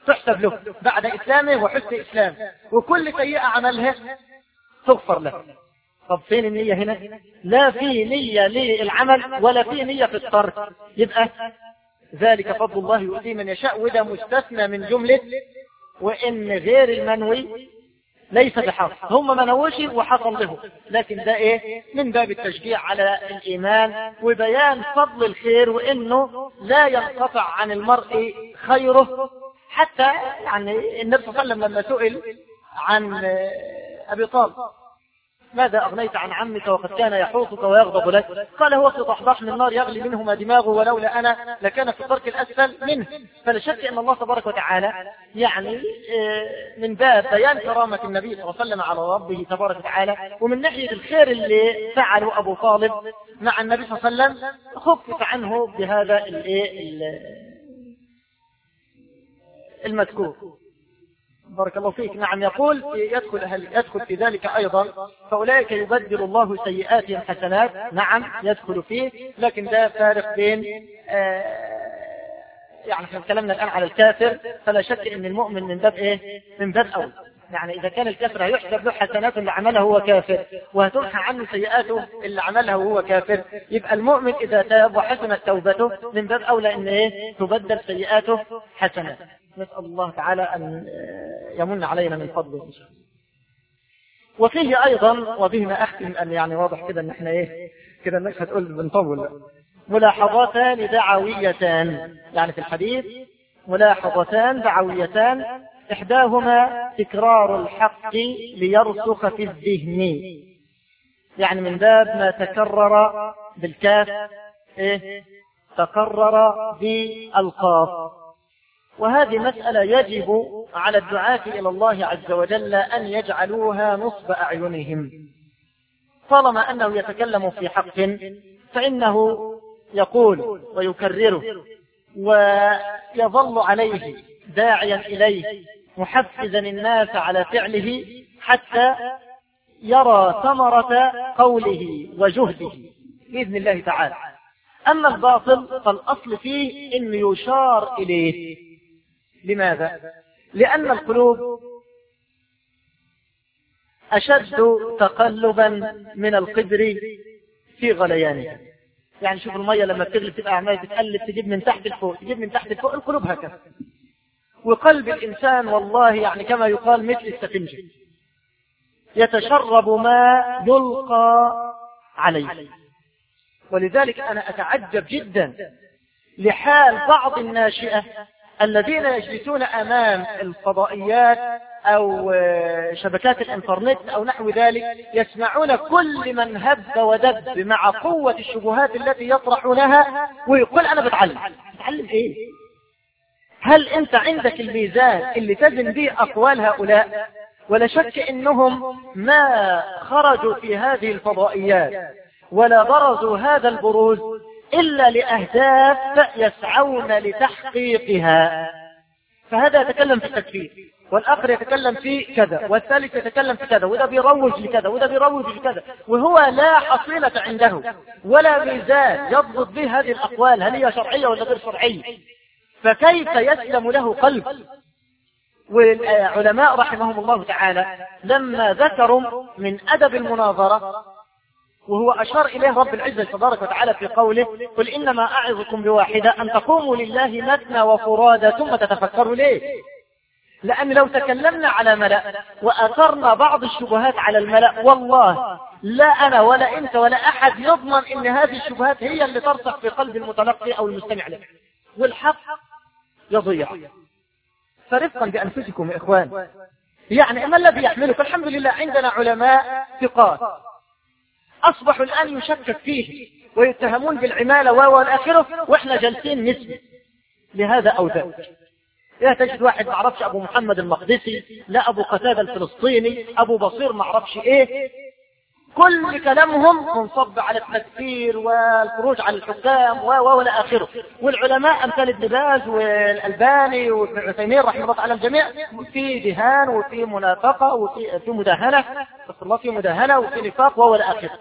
تحسب له بعد إسلامه وحسن إسلام. وكل سيئة عملها تغفر له. طب فين النية هنا؟ لا في نية للعمل ولا في نية في الترك. يبقى ذلك فضل الله يؤتي من يشاء وده مستثنى من جملة وإن غير المنوي ليس بحق. هم منوشي وحصل له لكن ده إيه؟ من باب التشجيع على الإيمان وبيان فضل الخير وإنه لا ينقطع عن المرء خيره. حتى يعني النبي صلى الله عليه وسلم لما سئل عن أبي طالب ماذا أغنيت عن عمك وقد كان يحوطك ويغضب لك؟ قال هو في ضحضاح من النار يغلي منهما دماغه ولولا أنا لكان في الدرك الأسفل منه. فلا شك أن الله تبارك وتعالى يعني آه، من باب بيان كرامة النبي صلى الله عليه وسلم على ربه تبارك وتعالى ومن ناحية الخير اللي فعله أبو طالب مع النبي صلى الله عليه وسلم خفف عنه بهذا المذكور. بارك الله فيك. نعم يقول يدخل, يدخل في ذلك أيضا فأولئك يبدل الله سيئاتهم حسنات. نعم يدخل فيه. لكن ده فارق بين آه يعني إحنا تكلمنا الآن على الكافر فلا شك إن المؤمن من باب إيه؟ من باب أول. يعني إذا كان الكافر هيحسب له حسنات اللي عملها هو كافر وهتمحى عنه سيئاته اللي عملها وهو كافر. يبقى المؤمن إذا تاب وحسنت توبته من باب أولى إن إيه؟ تبدل سيئاته حسنات نسأل الله تعالى أن يمن علينا من فضله إن شاء الله. وفيه أيضا وبهما أختم أن يعني واضح كده أن إحنا إيه كده الناس هتقول بنطول ملاحظتان دعويتان. يعني في الحديث ملاحظتان دعويتان. إحداهما تكرار الحق ليرسخ في الذهن. يعني من باب ما تكرر بالكاف إيه تكرر بالقاف. وهذه مسألة يجب على الدعاة إلى الله عز وجل أن يجعلوها نصب أعينهم. طالما أنه يتكلم في حق فإنه يقول ويكرره ويظل عليه داعيا إليه محفزا الناس على فعله حتى يرى ثمرة قوله وجهده بإذن الله تعالى. أما الباطل فالأصل فيه أن يشار إليه. لماذا؟ لأن القلوب أشد تقلبا من القدر في غليانها. يعني شوف المية لما بتغلي تبقى عمالة تتقلب تجيب من تحت لفوق تجيب من تحت لفوق القلوب هكذا. وقلب الإنسان والله يعني كما يقال مثل السفنجة. يتشرب ما يلقى عليه. ولذلك أنا أتعجب جدا لحال بعض الناشئة الذين يجلسون أمام الفضائيات أو شبكات الإنترنت أو نحو ذلك يسمعون كل من هب ودب مع قوة الشبهات التي يطرحونها ويقول أنا بتعلم. بتعلم إيه؟ هل أنت عندك الميزان اللي تزن به أقوال هؤلاء؟ ولا شك إنهم ما خرجوا في هذه الفضائيات ولا برزوا هذا البروز إلا لأهداف يسعون لتحقيقها. فهذا يتكلم في التكفير والآخر يتكلم في كذا والثالث يتكلم في كذا وده بيروج لكذا وده بيروج لكذا وهو لا حصيلة عنده ولا ميزان يضبط به هذه الأقوال هل هي شرعية ولا غير شرعية. فكيف يسلم له قلب؟ والعلماء رحمهم الله تعالى لما ذكروا من أدب المناظرة وهو أشار إليه رب العزة تبارك وتعالى في قوله قل إنما أعظكم بواحدة أن تقوموا لله مثنى وفرادى ثم تتفكروا ليه؟ لأن لو تكلمنا على ملأ وأثرنا بعض الشبهات على الملأ والله لا أنا ولا أنت ولا أحد يضمن أن هذه الشبهات هي اللي ترسخ في قلب المتلقي أو المستمع له. والحق يضيع. فرفقا بأنفسكم يا إخوان. يعني ما الذي يحملك؟ الحمد لله عندنا علماء ثقات. أصبحوا الآن يشكك فيه ويتهمون بالعمالة والآخرة وإحنا جالسين نسبة لهذا أو ذاك. يا تجد واحد ما عرفش أبو محمد المقدسي لا أبو قتادة الفلسطيني أبو بصير ما عرفش إيه كل كلامهم منصب على التكفير والخروج على الحكام و وإلى آخره. والعلماء أمثال ابن باز والألباني وابن عثيمين رحمه الله تعالى الجميع في دهان وفي منافقة وفي في مداهنة. الله في مداهنة وفي نفاق وإلى آخره.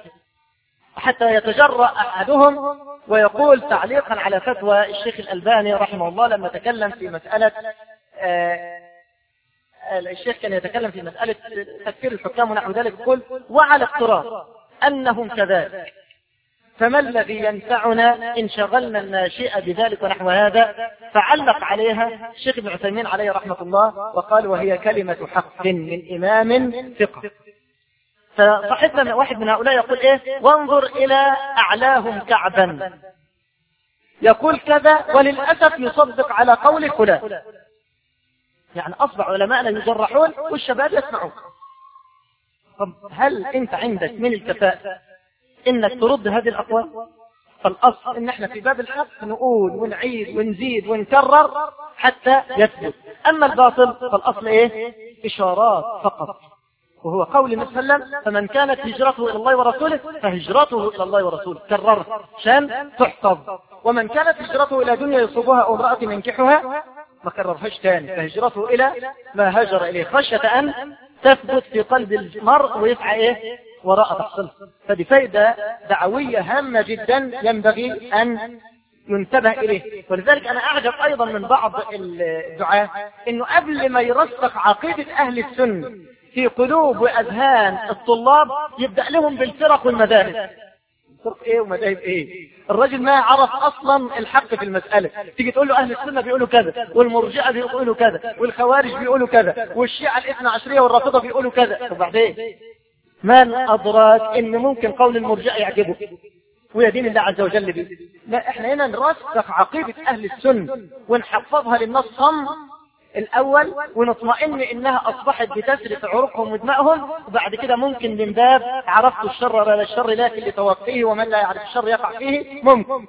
حتى يتجرأ أحدهم ويقول تعليقا على فتوى الشيخ الألباني رحمه الله لما تكلم في مسألة آه الشيخ كان يتكلم في مسألة تكفير الحكام ونحو ذلك يقول وعلى افتراض أنهم كذلك. فما الذي ينفعنا إن شغلنا الناشئة بذلك ونحو هذا؟ فعلق عليها الشيخ ابن عثيمين عليه رحمة الله وقال وهي كلمة حق من إمام ثقة. فصاحبنا واحد من هؤلاء يقول إيه؟ وانظر إلى أعلاهم كعبا. يقول كذا وللأسف يصدق على قول فلان. يعني أصبح علماءنا يجرحون والشباب يسمعون. طب هل أنت عندك من الكفاءة إنك ترد هذه الأقوال؟ فالأصل إن إحنا في باب الحق نقول ونعيد ونزيد ونكرر حتى يثبت. أما الباطل فالأصل إيه؟ إشارات فقط. وهو قول النبي صلى الله عليه وسلم فمن كانت هجرته إلى الله ورسوله فهجرته إلى الله ورسوله. كرر عشان تحفظ. ومن كانت هجرته إلى دنيا يصيبها أو امرأة ينكحها ما كررهاش تاني فهجرته إلى ما هجر إليه خشية أن تثبت في قلب المرء ويسعى إيه؟ وراء تحصيله. فدي فايدة دعوية هامة جدا ينبغي أن ينتبه إليه. ولذلك أنا أعجب أيضا من بعض الدعاة أنه قبل ما يرسخ عقيدة أهل السنة في قلوب وأذهان الطلاب يبدأ لهم بالفرق والمذاهب. فرق إيه ومذاهب إيه. الراجل ما عرف أصلا الحق في المسألة. تيجي تقول له أهل السنة بيقولوا كذا والمرجئة بيقولوا كذا والخوارج بيقولوا كذا والشيعة الاثنى عشرية والرافضة بيقولوا كذا. طب بعدين؟ من أدراك إن ممكن قول المرجئة يعجبه؟ ويدين الله عز وجل به لا إحنا هنا نرسخ عقيدة أهل السنة ونحفظها للناس صم الأول ونطمئن إنها أصبحت بتسرق عروقهم ودمائهم وبعد كده ممكن من باب عرفت الشر ولا الشر لكن لتوقيه ومن لا يعرف الشر يقع فيه ممكن.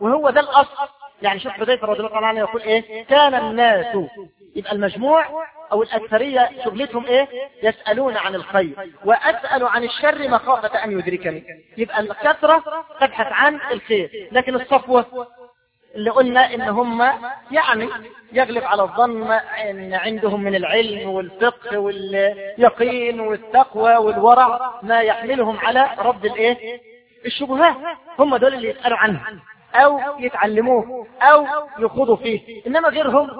وهو ده الأصل. يعني شوف حذيفة رضي الله عنه يقول إيه؟ كان الناس يبقى المجموع أو الأكثرية شغلتهم إيه؟ يسألون عن الخير. وأسأل عن الشر مخافة أن يدركني. يبقى الكثرة تبحث عن الخير لكن الصفوة اللي قلنا إن هم يعني يغلب على الظن إن عندهم من العلم والفقه واليقين والتقوى والورع ما يحملهم على رد الإيه؟ الشبهات. هم دول اللي يسألوا عنه. أو يتعلموه. أو يخوضوا فيه. إنما غيرهم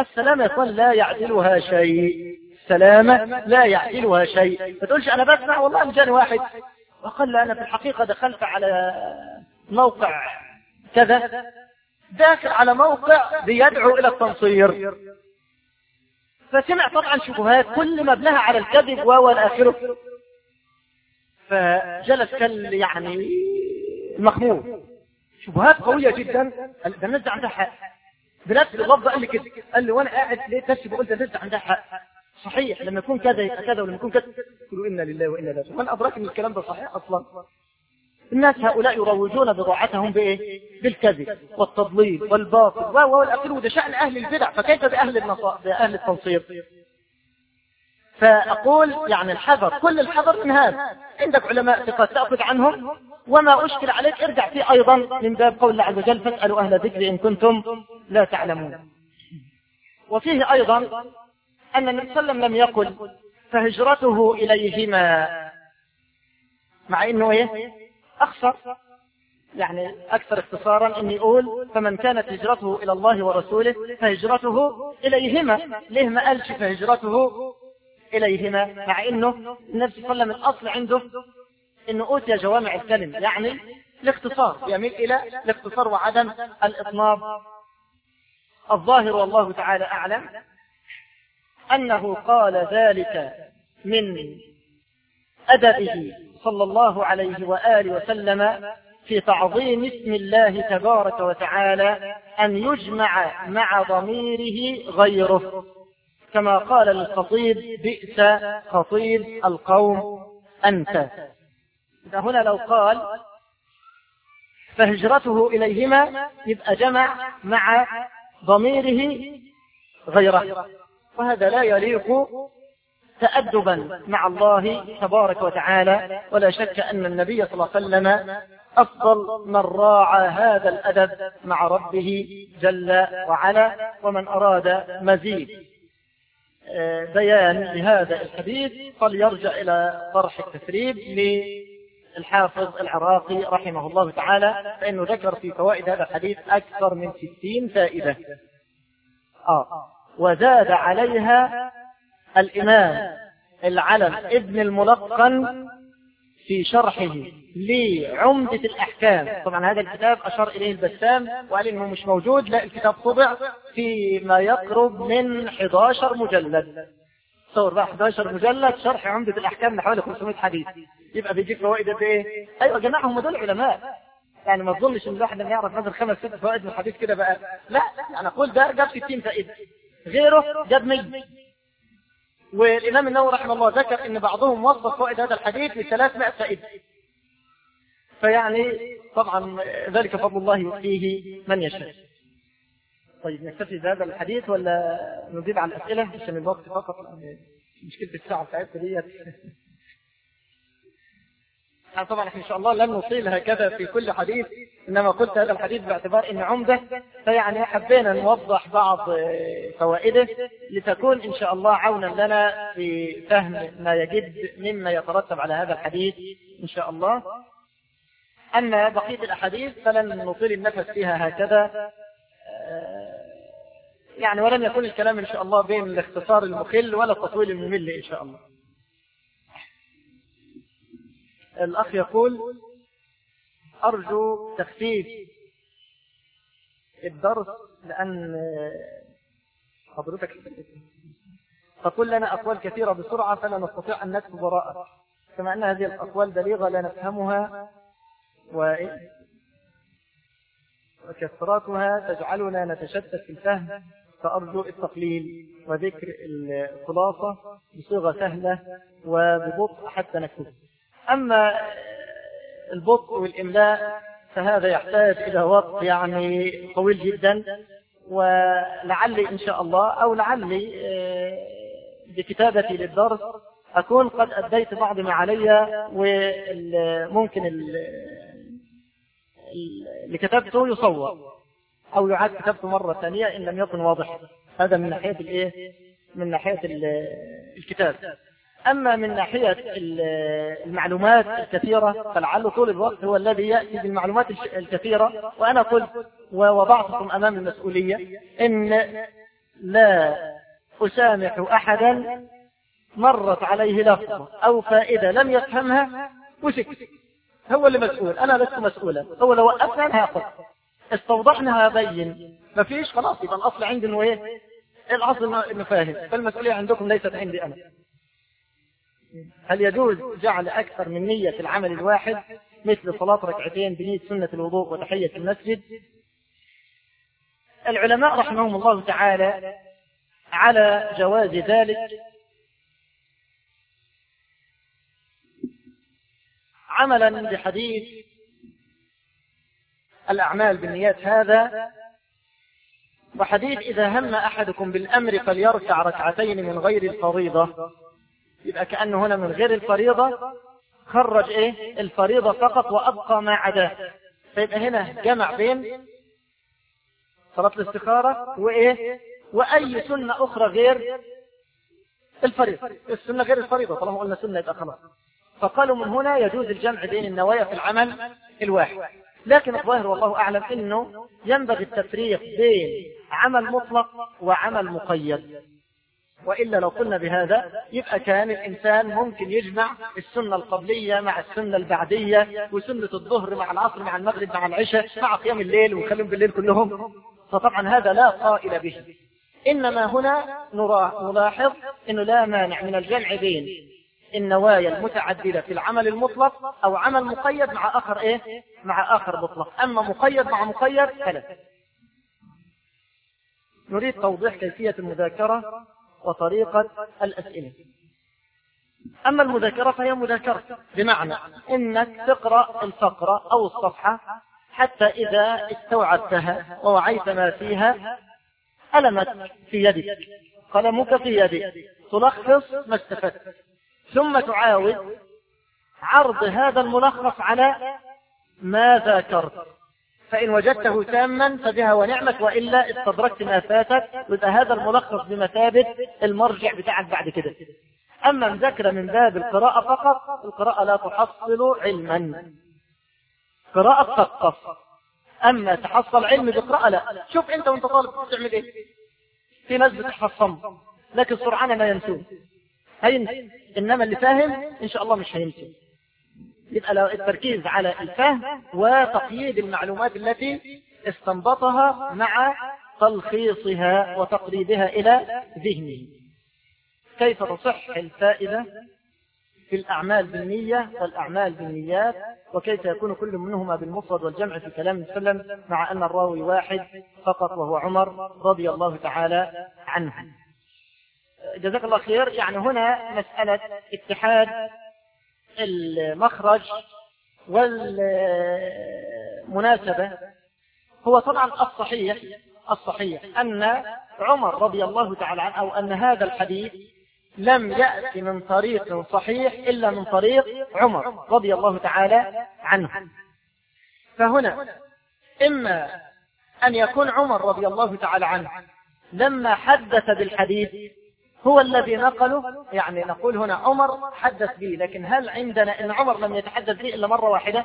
السلامة يقول لا يعدلها شيء. السلامة لا يعدلها شيء. ما تقولش أنا بسمع والله جاني واحد. وقال أنا في الحقيقة دخلت على موقع كذا. داخل على موقع بيدعو إلى التنصير. فسمع طبعا شبهات كل مبناها على الكذب وهو الآخر فجلس كال يعني المخمور شبهات قوية جدا. ده الناس عندها حق. بنفس اللفظ قال لي كده قال لي وأنا قاعد نفسي بقول ده الناس عندها حق؟ صحيح لما يكون كذا يبقى كذا ولما يكون كذا تقولوا إنا لله وإنا إليه من ادراك إن الكلام ده صحيح أصلا. الناس هؤلاء يروجون بضاعتهم بإيه؟ بالكذب والتضليل والباطل. والاخير وده شأن أهل البدع. فكيف بأهل النصارى بأهل التنصير؟ فأقول يعني الحذر كل الحذر من هذا. عندك علماء ثقات تأخذ عنهم. وما أشكل عليك ارجع فيه أيضا من باب قول الله عز وجل فاسألوا أهل الذكر إن كنتم لا تعلمون. وفيه أيضا أن النبي صلى الله عليه وسلم لم يقل فهجرته إليهما. مع أنه إيه؟ أخسر يعني أكثر اختصارا أني أقول فمن كانت هجرته إلى الله ورسوله فهجرته إليهما ليه ما قالش فهجرته إليهما مع أنه النبي صلى الله عليه وسلم الأصل عنده أنه أوتي جوامع الكلم يعني الاختصار يميل إلى الاختصار وعدم الإطناب. الظاهر والله تعالى أعلم أنه قال ذلك من أدبه صلى الله عليه وآله وسلم في تعظيم اسم الله تبارك وتعالى أن يجمع مع ضميره غيره. كما قال للخطيب بئس خطيب القوم أنت. هنا لو قال فهجرته إليهما يبقى جمع مع ضميره غيره. وهذا لا يليق تأدبا مع الله تبارك وتعالى. ولا شك أن النبي صلى الله عليه وسلم أفضل من راعى هذا الأدب مع ربه جل وعلا ومن أراد مزيد. آه، بيان لهذا الحديث فليرجع إلى طرح التسريب للحافظ العراقي رحمه الله تعالى فإنه ذكر في فوائد هذا الحديث أكثر من ستين فائدة. آه. وزاد عليها الإمام العلم ابن الملقن في شرحه لعمدة الأحكام. طبعا هذا الكتاب أشار إليه البسام وقال إنه مش موجود لا الكتاب طبع في ما يقرب من 11 مجلد. تصور بقى 11 مجلد شرح عمدة الأحكام لحوالي 500 حديث. يبقى بيجيب فوائد قد إيه؟ أيوة يا جماعة هم دول علماء. يعني ما تظنش إن الواحد لما يعرف مثلا خمس ست فوائد من الحديث كده بقى. لا يعني أقول ده جاب 60 فائدة. غيره جاب 100 والإمام النووي رحمه الله ذكر أن بعضهم وصف فوائد هذا الحديث ل 300 فائدة فيعني طبعا ذلك فضل الله يؤتيه من يشاء. طيب نكتفي بهذا الحديث ولا نزيد على الأسئلة؟ عشان الوقت فقط مشكلة الساعة بتاعتنا ديت (laughs) طبعا إحنا إن شاء الله لن نطيل هكذا في كل حديث. إنما قلت هذا الحديث باعتبار انه عمدة فيعني حبينا نوضح بعض فوائده لتكون إن شاء الله عونا لنا في فهم ما يجد مما يترتب على هذا الحديث إن شاء الله. أما بقية الأحاديث فلن نطيل النفس فيها هكذا. يعني ولن يكون الكلام إن شاء الله بين الاختصار المخل ولا التطويل الممل إن شاء الله. الأخ يقول أرجو تخفيف الدرس لأن حضرتك تقول لنا أقوال كثيرة بسرعة فلا نستطيع أن نكتب وراءك. كما أن هذه الأقوال بليغة لا نفهمها وكثراتها تجعلنا نتشتت في الفهم. فأرجو التقليل وذكر الخلاصة بصيغة سهلة وببطء حتى نكتب. أما البطء والإملاء فهذا يحتاج إلى وقت يعني طويل جدا ولعلي إن شاء الله أو لعلي آه، بكتابتي للدرس أكون قد أديت بعض ما علي وممكن اللي كتبته يصور أو يعاد كتابته مرة ثانية إن لم يكن واضح هذا من ناحية الإيه؟ من ناحية الكتاب أما من ناحية المعلومات الكثيرة فلعل طول الوقت هو الذي يأتي بالمعلومات الكثيرة. وأنا قلت ووضعتكم أمام المسؤولية إن لا أسامح أحدا مرت عليه لفظة أو فائدة لم يفهمها وسكت هو اللي مسؤول أنا لست مسؤولا. هو لو وقفنا هاخذ. استوضحنا هبين مفيش خلاص يبقى الأصل عندي إنه إيه؟ الأصل إنه فاهم. فالمسؤولية عندكم ليست عندي أنا. هل يجوز جعل أكثر من نية العمل الواحد مثل صلاة ركعتين بنية سنة الوضوء وتحية المسجد؟ العلماء رحمهم الله تعالى على جواز ذلك عملا بحديث الأعمال بالنيات هذا وحديث إذا هم أحدكم بالأمر فليركع ركعتين من غير الفريضة. يبقى كأنه هنا من غير الفريضة خرج إيه؟ الفريضة فقط وأبقى ما عداه. فيبقى هنا جمع بين صلاة الاستخارة وإيه؟ وأي سنة أخرى غير الفريضة. السنة غير الفريضة طالما قلنا سنة يبقى خلاص. فقالوا من هنا يجوز الجمع بين النوايا في العمل الواحد. لكن الظاهر والله أعلم أنه ينبغي التفريق بين عمل مطلق وعمل مقيد. وإلا لو قلنا بهذا يبقى كان الإنسان ممكن يجمع السنة القبلية مع السنة البعدية وسنة الظهر مع العصر مع المغرب مع العشاء مع قيام الليل ويخليهم بالليل كلهم. فطبعا هذا لا قائل به. إنما هنا نلاحظ أنه لا مانع من الجمع بين النوايا المتعددة في العمل المطلق أو عمل مقيد مع آخر إيه؟ مع آخر مطلق. أما مقيد مع مقيد فلا. نريد توضيح كيفية المذاكرة وطريقة الأسئلة. أما المذاكرة فهي مذاكرة. بمعنى إنك تقرأ الفقرة أو الصفحة حتى إذا استوعبتها ووعيت ما فيها ألمت في يدك قلمك في يدك تلخص ما استفدت. ثم تعاود عرض هذا الملخص على ما ذاكرت. فإن وجدته تاما فبها ونعمت وإلا استدركت ما فاتك ويبقى هذا الملخص بمثابة المرجع بتاعك بعد كده. أما مذاكرة من باب القراءة فقط القراءة لا تحصل علما. قراءة تثقف أما تحصل علم بقراءة لا. شوف أنت وأنت طالب تعمل إيه. في ناس بتحفظ صم لكن سرعان ما ينسون. هينسى. إنما اللي فاهم إن شاء الله مش هينسى. يبقى التركيز على الفهم وتقييد المعلومات التي استنبطها مع تلخيصها وتقريبها إلى ذهنه. كيف تصح الفائدة في الأعمال بالنية والأعمال بالنيات؟ وكيف يكون كل منهما بالمفرد والجمع في كلام وسلم مع أن الراوي واحد فقط وهو عمر رضي الله تعالى عنه. جزاك الله خير. يعني هنا مسألة اتحاد المخرج والمناسبة هو طبعا الصحيح الصحيح أن عمر رضي الله تعالى عنه أو أن هذا الحديث لم يأتي من طريق صحيح إلا من طريق عمر رضي الله تعالى عنه. فهنا إما أن يكون عمر رضي الله تعالى عنه لما حدث بالحديث هو الذي نقله يعني نقول هنا عمر حدث به لكن هل عندنا إن عمر لم يتحدث به إلا مرة واحدة؟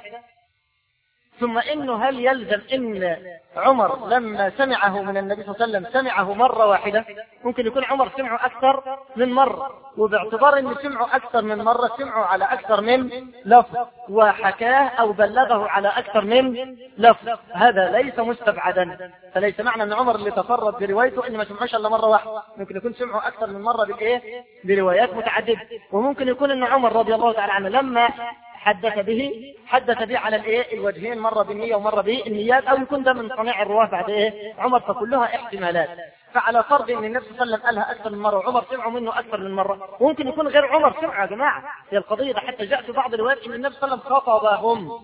ثم إنه هل يلزم إن عمر لما سمعه من النبي صلى الله عليه وسلم سمعه مرة واحدة؟ ممكن يكون عمر سمعه أكثر من مرة وباعتبار إن سمعه أكثر من مرة سمعه على أكثر من لفظ وحكاه أو بلغه على أكثر من لفظ. هذا ليس مستبعدا. فليس معنى أن عمر اللي تفرد بروايته ان ما سمعوش إلا مرة واحدة. ممكن يكون سمعه أكثر من مرة بالايه بروايات متعددة. وممكن يكون إن عمر رضي الله تعالى عنه لما حدث به حدث به على الإيه؟ الوجهين مرة بالنية ومرة بالنيات أو يكون ده من صنيع الرواة بعد إيه؟ عمر فكلها احتمالات. فعلى فرض إن النبي صلى الله عليه وسلم قالها أكثر من مرة وعمر سمعوا منه أكثر من مرة. وممكن يكون غير عمر سمع يا جماعة. هي القضية ده حتى جاء في بعض الروايات إن النبي صلى الله عليه وسلم خطبهم.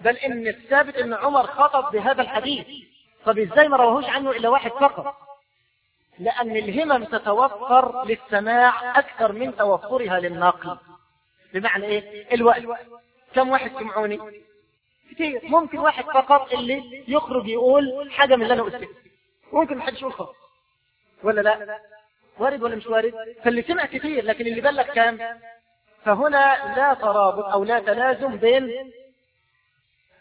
بل إن الثابت إن عمر خطب بهذا الحديث. طب إزاي ما رواهوش عنه إلا واحد فقط؟ لأن الهمم تتوفر للسماع أكثر من توفرها للنقل. بمعنى إيه؟ الوقت. كم واحد سمعوني؟ كتير. ممكن واحد فقط اللي يخرج يقول حاجة من اللي أنا قلته ممكن محدش يقول خالص. ولا لا؟ وارد ولا مش وارد؟ فاللي سمع كتير لكن اللي بلغ كام؟ فهنا لا ترابط أو لا تلازم بين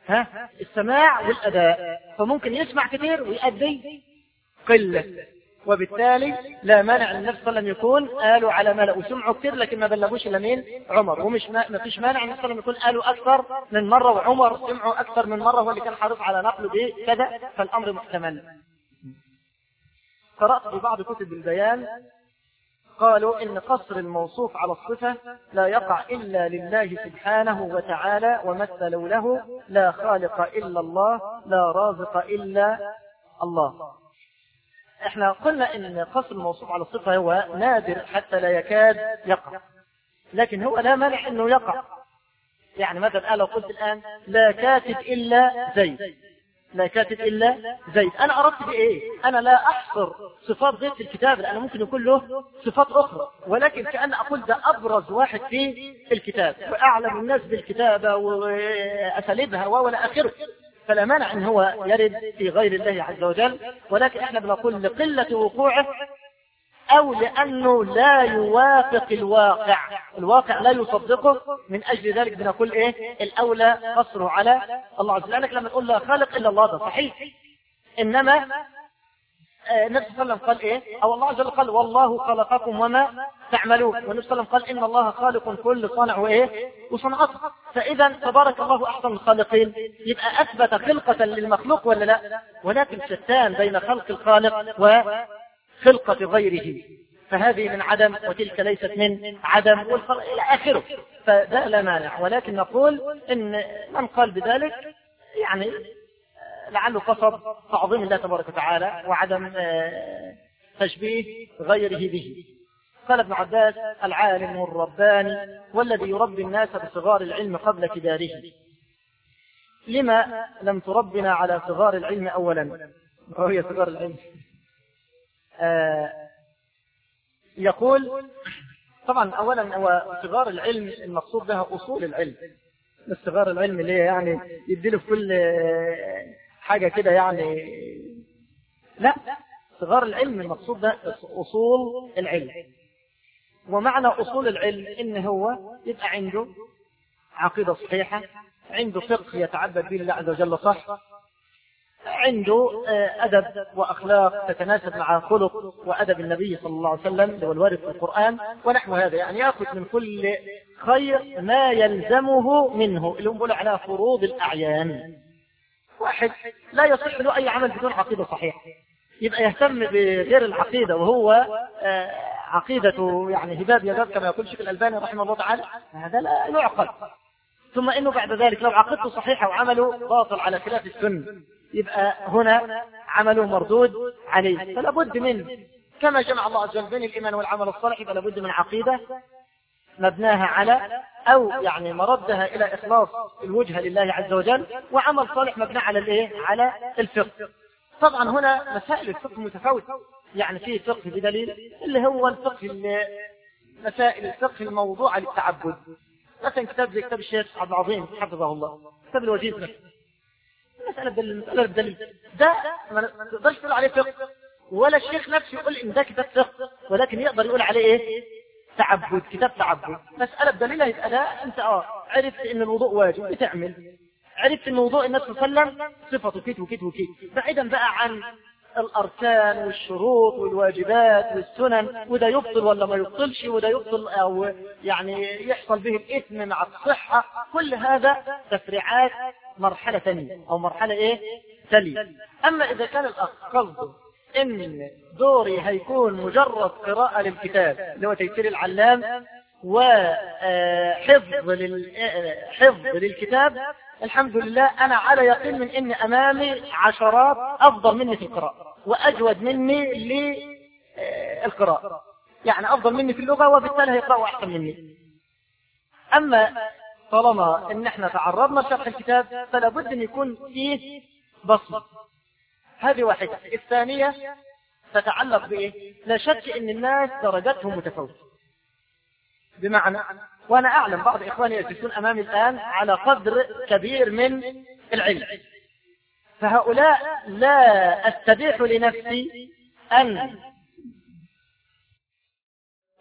ها؟ السماع والأداء. فممكن يسمع كتير ويؤدي قلة. وبالتالي لا مانع ان النبي صلى الله عليه وسلم يكون قالوا على ملأ وسمعوا كثير لكن ما بلغوش إلا مين؟ عمر. ومش ما فيش مانع ان النبي صلى الله عليه وسلم يكون قالوا أكثر من مرة وعمر سمعوا أكثر من مرة هو اللي كان حريص على نقله به كذا فالأمر محتمل قرأت في بعض كتب البيان قالوا إن قصر الموصوف على الصفة لا يقع إلا لله سبحانه وتعالى ومثلوا له لا خالق إلا الله لا رازق إلا الله. إحنا قلنا إن قصر الموصوف على الصفة هو نادر حتى لا يكاد يقع. لكن هو لا مانع إنه يقع. يعني مثلا أنا لو قلت الآن لا كاتب إلا زيد. لا كاتب إلا زيد. أنا أردت بإيه؟ أنا لا أحصر صفات زيد في الكتاب لأنه ممكن يكون له صفات أخرى. ولكن كأن أقول ده أبرز واحد في الكتاب. وأعلم الناس بالكتابة وأساليبها ولا آخره. فلا مانع أن هو يرد في غير الله عز وجل ولكن إحنا بنقول لقلة وقوعه أو لأنه لا يوافق الواقع. الواقع لا يصدقه. من أجل ذلك بنقول إيه؟ الأولى قصره على الله عز وجل. لأنك لما تقول لا خالق إلا الله ده صحيح. إنما آه، النبي صلى الله عليه وسلم قال إيه؟ أو الله عز وجل قال والله خلقكم وما تعملون. والنبي صلى الله عليه وسلم قال إن الله خالق كل صنع وإيه؟ وصنعته. فإذا تبارك الله أحسن الخالقين. يبقى أثبت خلقة للمخلوق ولا لا؟ ولكن شتان بين خلق الخالق وخلقة غيره. فهذه من عدم وتلك ليست من عدم والخلق إلى آخره. فده لا مانع. ولكن نقول إن من قال بذلك يعني لعله قصد تعظيم الله تبارك وتعالى وعدم آه، تشبيه غيره به. قال ابن عباس العالم الرباني والذي يربي الناس بصغار العلم قبل كباره. لما لم تربنا على صغار العلم أولا؟ وهي صغار العلم؟ آه يقول طبعا أولا هو صغار العلم المقصود بها أصول العلم. مش صغار العلم اللي يعني يديله في كل حاجة كده يعني. لا صغار العلم المقصود ده أصول العلم. ومعنى أصول العلم إن هو يبقى عنده عقيدة صحيحة عنده فقه يتعبد به الله عز وجل صح عنده آه، أدب وأخلاق تتناسب مع خلق وأدب النبي صلى الله عليه وسلم اللي هو الوارد في القرآن ونحو هذا يعني. يأخذ من كل خير ما يلزمه منه اللي هم بيقولوا عليها فروض الأعيان. واحد لا يصح له أي عمل بدون عقيدة صحيحة. يبقى يهتم بغير العقيدة وهو آه، عقيدته يعني هباب يداب كما يقول شيخ الألباني رحمه الله تعالى هذا لا يعقل. ثم إنه بعد ذلك لو عقيدته صحيحة وعمله باطل على خلاف السنة يبقى هنا عمله مردود عليه. فلا بد كما جمع الله عز وجل بين الإيمان والعمل الصالح فلا بد من عقيدة مبناها على أو يعني مردها إلى إخلاص الوجهة لله عز وجل وعمل صالح مبنى على الإيه؟ على الفقه. طبعا هنا مسائل الفقه متفاوتة. يعني في فقه بدليل اللي هو الفقه مسائل الفقه الموضوعة للتعبد. مثلا كتاب زي كتاب الشيخ عبد العظيم حفظه الله. كتاب الوجيز نفسه مسألة بدليل مسألة بدليل. ده ما تقدرش تقول عليه فقه. ولا الشيخ نفسه يقول إن ده كتاب فقه ولكن يقدر يقول عليه إيه؟ تعبد كتاب تعبد. مسألة بدليلها يبقى أنت آه عرفت إن الوضوء واجب بتعمل. عرفت إن وضوء النبي صلى الله عليه وسلم صفته كيت وكيت وكيت بعيدا بقى عن الأركان والشروط والواجبات والسنن وده يبطل ولا ما يبطلش وده يبطل أو يعني يحصل به الإثم مع الصحة. كل هذا تفريعات مرحلة ثانية أو مرحلة إيه؟ تلي أما إذا كان الأخ قصده إن دوري هيكون مجرد قراءة للكتاب اللي هو تيسير العلام وحفظ حفظ للكتاب الحمد لله أنا على يقين من إن أمامي عشرات أفضل مني في القراءة وأجود مني للقراءة يعني أفضل مني في اللغة وبالتالي هيقرأوا أحسن مني. أما طالما إن إحنا تعرضنا لشرح الكتاب فلا بد أن يكون فيه بصمة هذه واحدة. الثانية تتعلق بإيه؟ لا شك أن الناس درجاتهم متفاوتة. بمعنى وأنا أعلم بعض إخواني يجلسون أمامي الآن على قدر كبير من العلم. فهؤلاء لا أستبيح لنفسي أن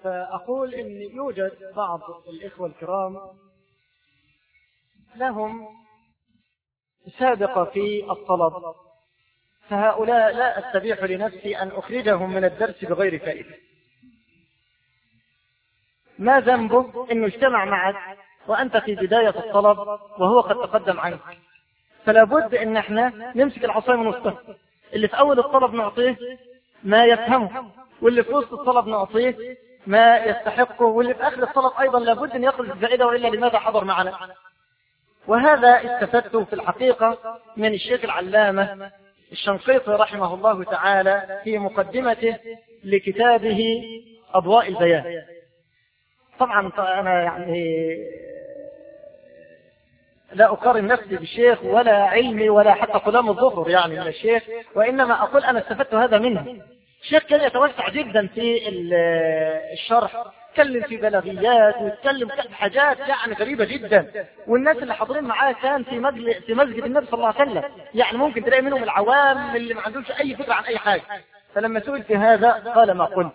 فأقول إن يوجد بعض الإخوة الكرام لهم سابقة في الطلب. فهؤلاء لا أستبيح لنفسي أن أخرجهم من الدرس بغير فائدة. ما ذنبه أنه اجتمع معك وأنت في بداية الطلب وهو قد تقدم عنك. فلا بد أن إحنا نمسك العصاية من وسطها اللي في أول الطلب نعطيه ما يفهمه واللي في وسط الطلب نعطيه ما يستحقه واللي في آخر الطلب أيضا لابد أن يخرج الزائدة وإلا لماذا حضر معنا؟ وهذا استفدته في الحقيقة من الشيخ العلامة الشنقيطي رحمه الله تعالى في مقدمته لكتابه أضواء البيان. طبعا أنا يعني لا أقارن نفسي بالشيخ ولا علمي ولا حتى قلام الظهر يعني من الشيخ وإنما أقول أنا استفدت هذا منه. الشيخ كان يتوسع جدا في الشرح يتكلم في بلاغيات ويتكلم في حاجات يعني غريبة جدا. والناس اللي حاضرين معاه كان في مجلس في مسجد النبي صلى الله عليه وسلم. يعني ممكن تلاقي منهم العوام اللي ما عندهمش أي فكرة عن أي حاجة. فلما سئل في هذا قال ما قلت.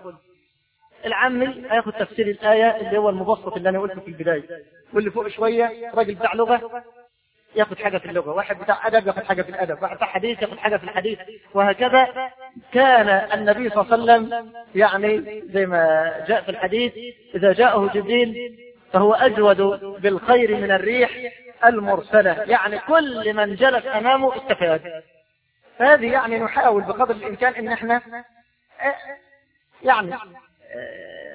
العامي هياخد تفسير الآية اللي هو المبسط اللي أنا قلته في البداية. واللي فوق شوية راجل بتاع لغة ياخد حاجة في اللغة واحد بتاع أدب ياخد حاجة في الأدب واحد بتاع حديث ياخد حاجة في الحديث وهكذا كان النبي صلى الله عليه وسلم يعني زي ما جاء في الحديث إذا جاءه جبريل فهو أجود بالخير من الريح المرسلة يعني كل من جلس أمامه استفاد. فهذه يعني نحاول بقدر الإمكان إن إحنا يعني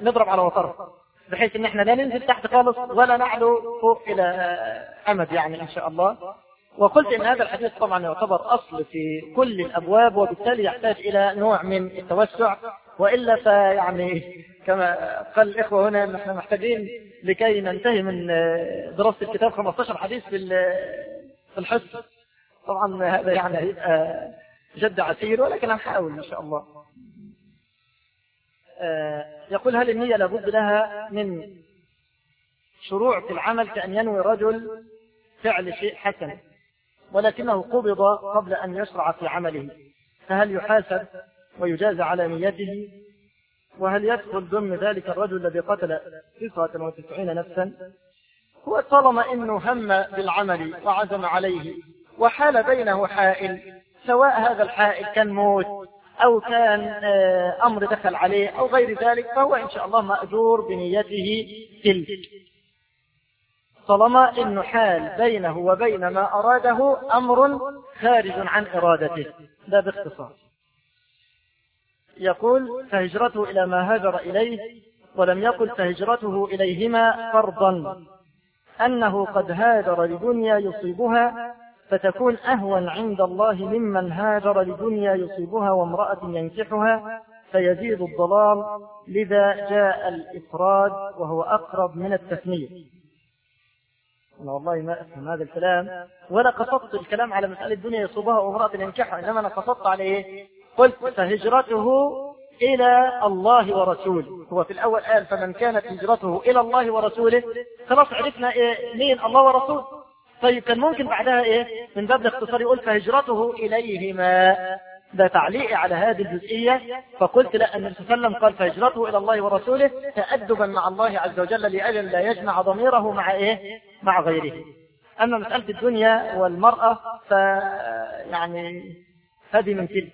نضرب على وتر. بحيث إن إحنا لا ننزل تحت خالص ولا نعلو فوق إلى أمد يعني إن شاء الله. وقلت إن هذا الحديث طبعا يعتبر أصل في كل الأبواب وبالتالي يحتاج إلى نوع من التوسع. وإلا فيعني كما قال الإخوة هنا نحن محتاجين لكي ننتهي من دراسة الكتاب 15 حديث في الحس طبعا هذا يعني هيبقى جد عسير ولكن هنحاول إن شاء الله. يقول هل النية لابد لها من شروع في العمل كأن ينوي رجل فعل شيء حسن ولكنه قبض قبل أن يشرع في عمله. فهل يحاسب ويجازى على نيته؟ وهل يدخل ضمن ذلك الرجل الذي قتل 99 نفسا؟ هو طالما إنه هم بالعمل وعزم عليه وحال بينه حائل سواء هذا الحائل كان موت أو كان أمر دخل عليه أو غير ذلك فهو إن شاء الله مأجور بنيته تلك. طالما إنه حال بينه وبين ما أراده أمر خارج عن إرادته. ده باختصار. يقول فهجرته إلى ما هاجر إليه ولم يقل فهجرته إليهما فرضا. أنه قد هاجر لدنيا يصيبها فتكون أهون عند الله ممن هاجر لدنيا يصيبها وامرأة ينكحها فيزيد الضلال. لذا جاء الإفراد وهو أقرب من التثنية أنا والله ما أفهم هذا الكلام. ولا قصدت الكلام على مسألة الدنيا يصيبها وامرأة ينكحها إنما أنا قصدت على إيه قلت فهجرته إلى الله ورسوله. هو في الأول قال فمن كانت هجرته إلى الله ورسوله خلاص عرفنا إيه مين الله ورسوله. طيب كان ممكن بعدها إيه؟ من باب الاختصار يقول فهجرته إليهما. ده تعليقي على هذه الجزئية. فقلت لا النبي صلى الله عليه وسلم قال فهجرته إلى الله ورسوله تأدبا مع الله عز وجل لأجل لا يجمع ضميره مع إيه؟ مع غيره. أما مسألة الدنيا والمرأة ف يعني هذه من تلك.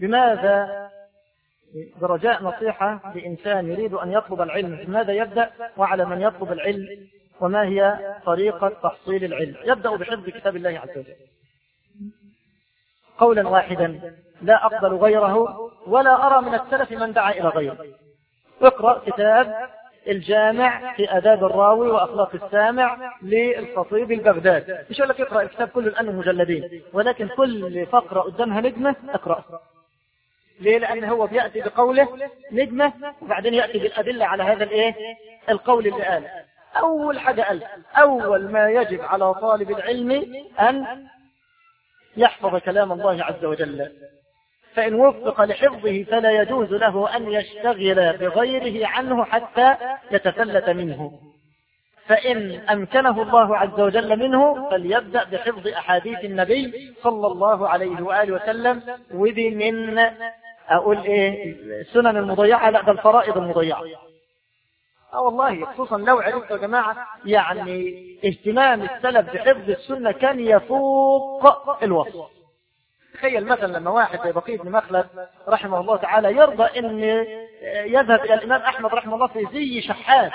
بماذا برجاء نصيحة لإنسان يريد أن يطلب العلم ماذا يبدأ؟ وعلى من يطلب العلم وما هي طريقة تحصيل العلم؟ يبدأ بحفظ كتاب الله عز وجل. قولا واحدا لا أقبل غيره ولا أرى من السلف من دعا إلى غيره. اقرأ كتاب الجامع في أداب الراوي وأخلاق السامع للخطيب البغداد. مش أقول لك اقرأ الكتاب كله الآن مجلدين ولكن كل فقرة قدامها نجمة اقرأ. ليه؟ لأن هو بيأتي بقوله نجمة وبعدين يأتي بالأدلة على هذا الإيه؟ القول اللي قاله. أول حاجة قال أول ما يجب على طالب العلم أن يحفظ كلام الله عز وجل. فإن وفق لحفظه فلا يجوز له أن يشتغل بغيره عنه حتى يتفلت منه. فإن أمكنه الله عز وجل منه فليبدأ بحفظ أحاديث النبي صلى الله عليه وآله وسلم وذي من أقول إيه؟ السنن المضيعة لا ده الفرائض المضيعة. آه والله خصوصا لو عرفت يا جماعة يعني اهتمام السلف بحفظ السنة كان يفوق الوصف. تخيل مثلا لما واحد زي بقية بن مخلد رحمه الله تعالى يرضى إن يذهب إلى الإمام أحمد رحمه الله في زي شحات.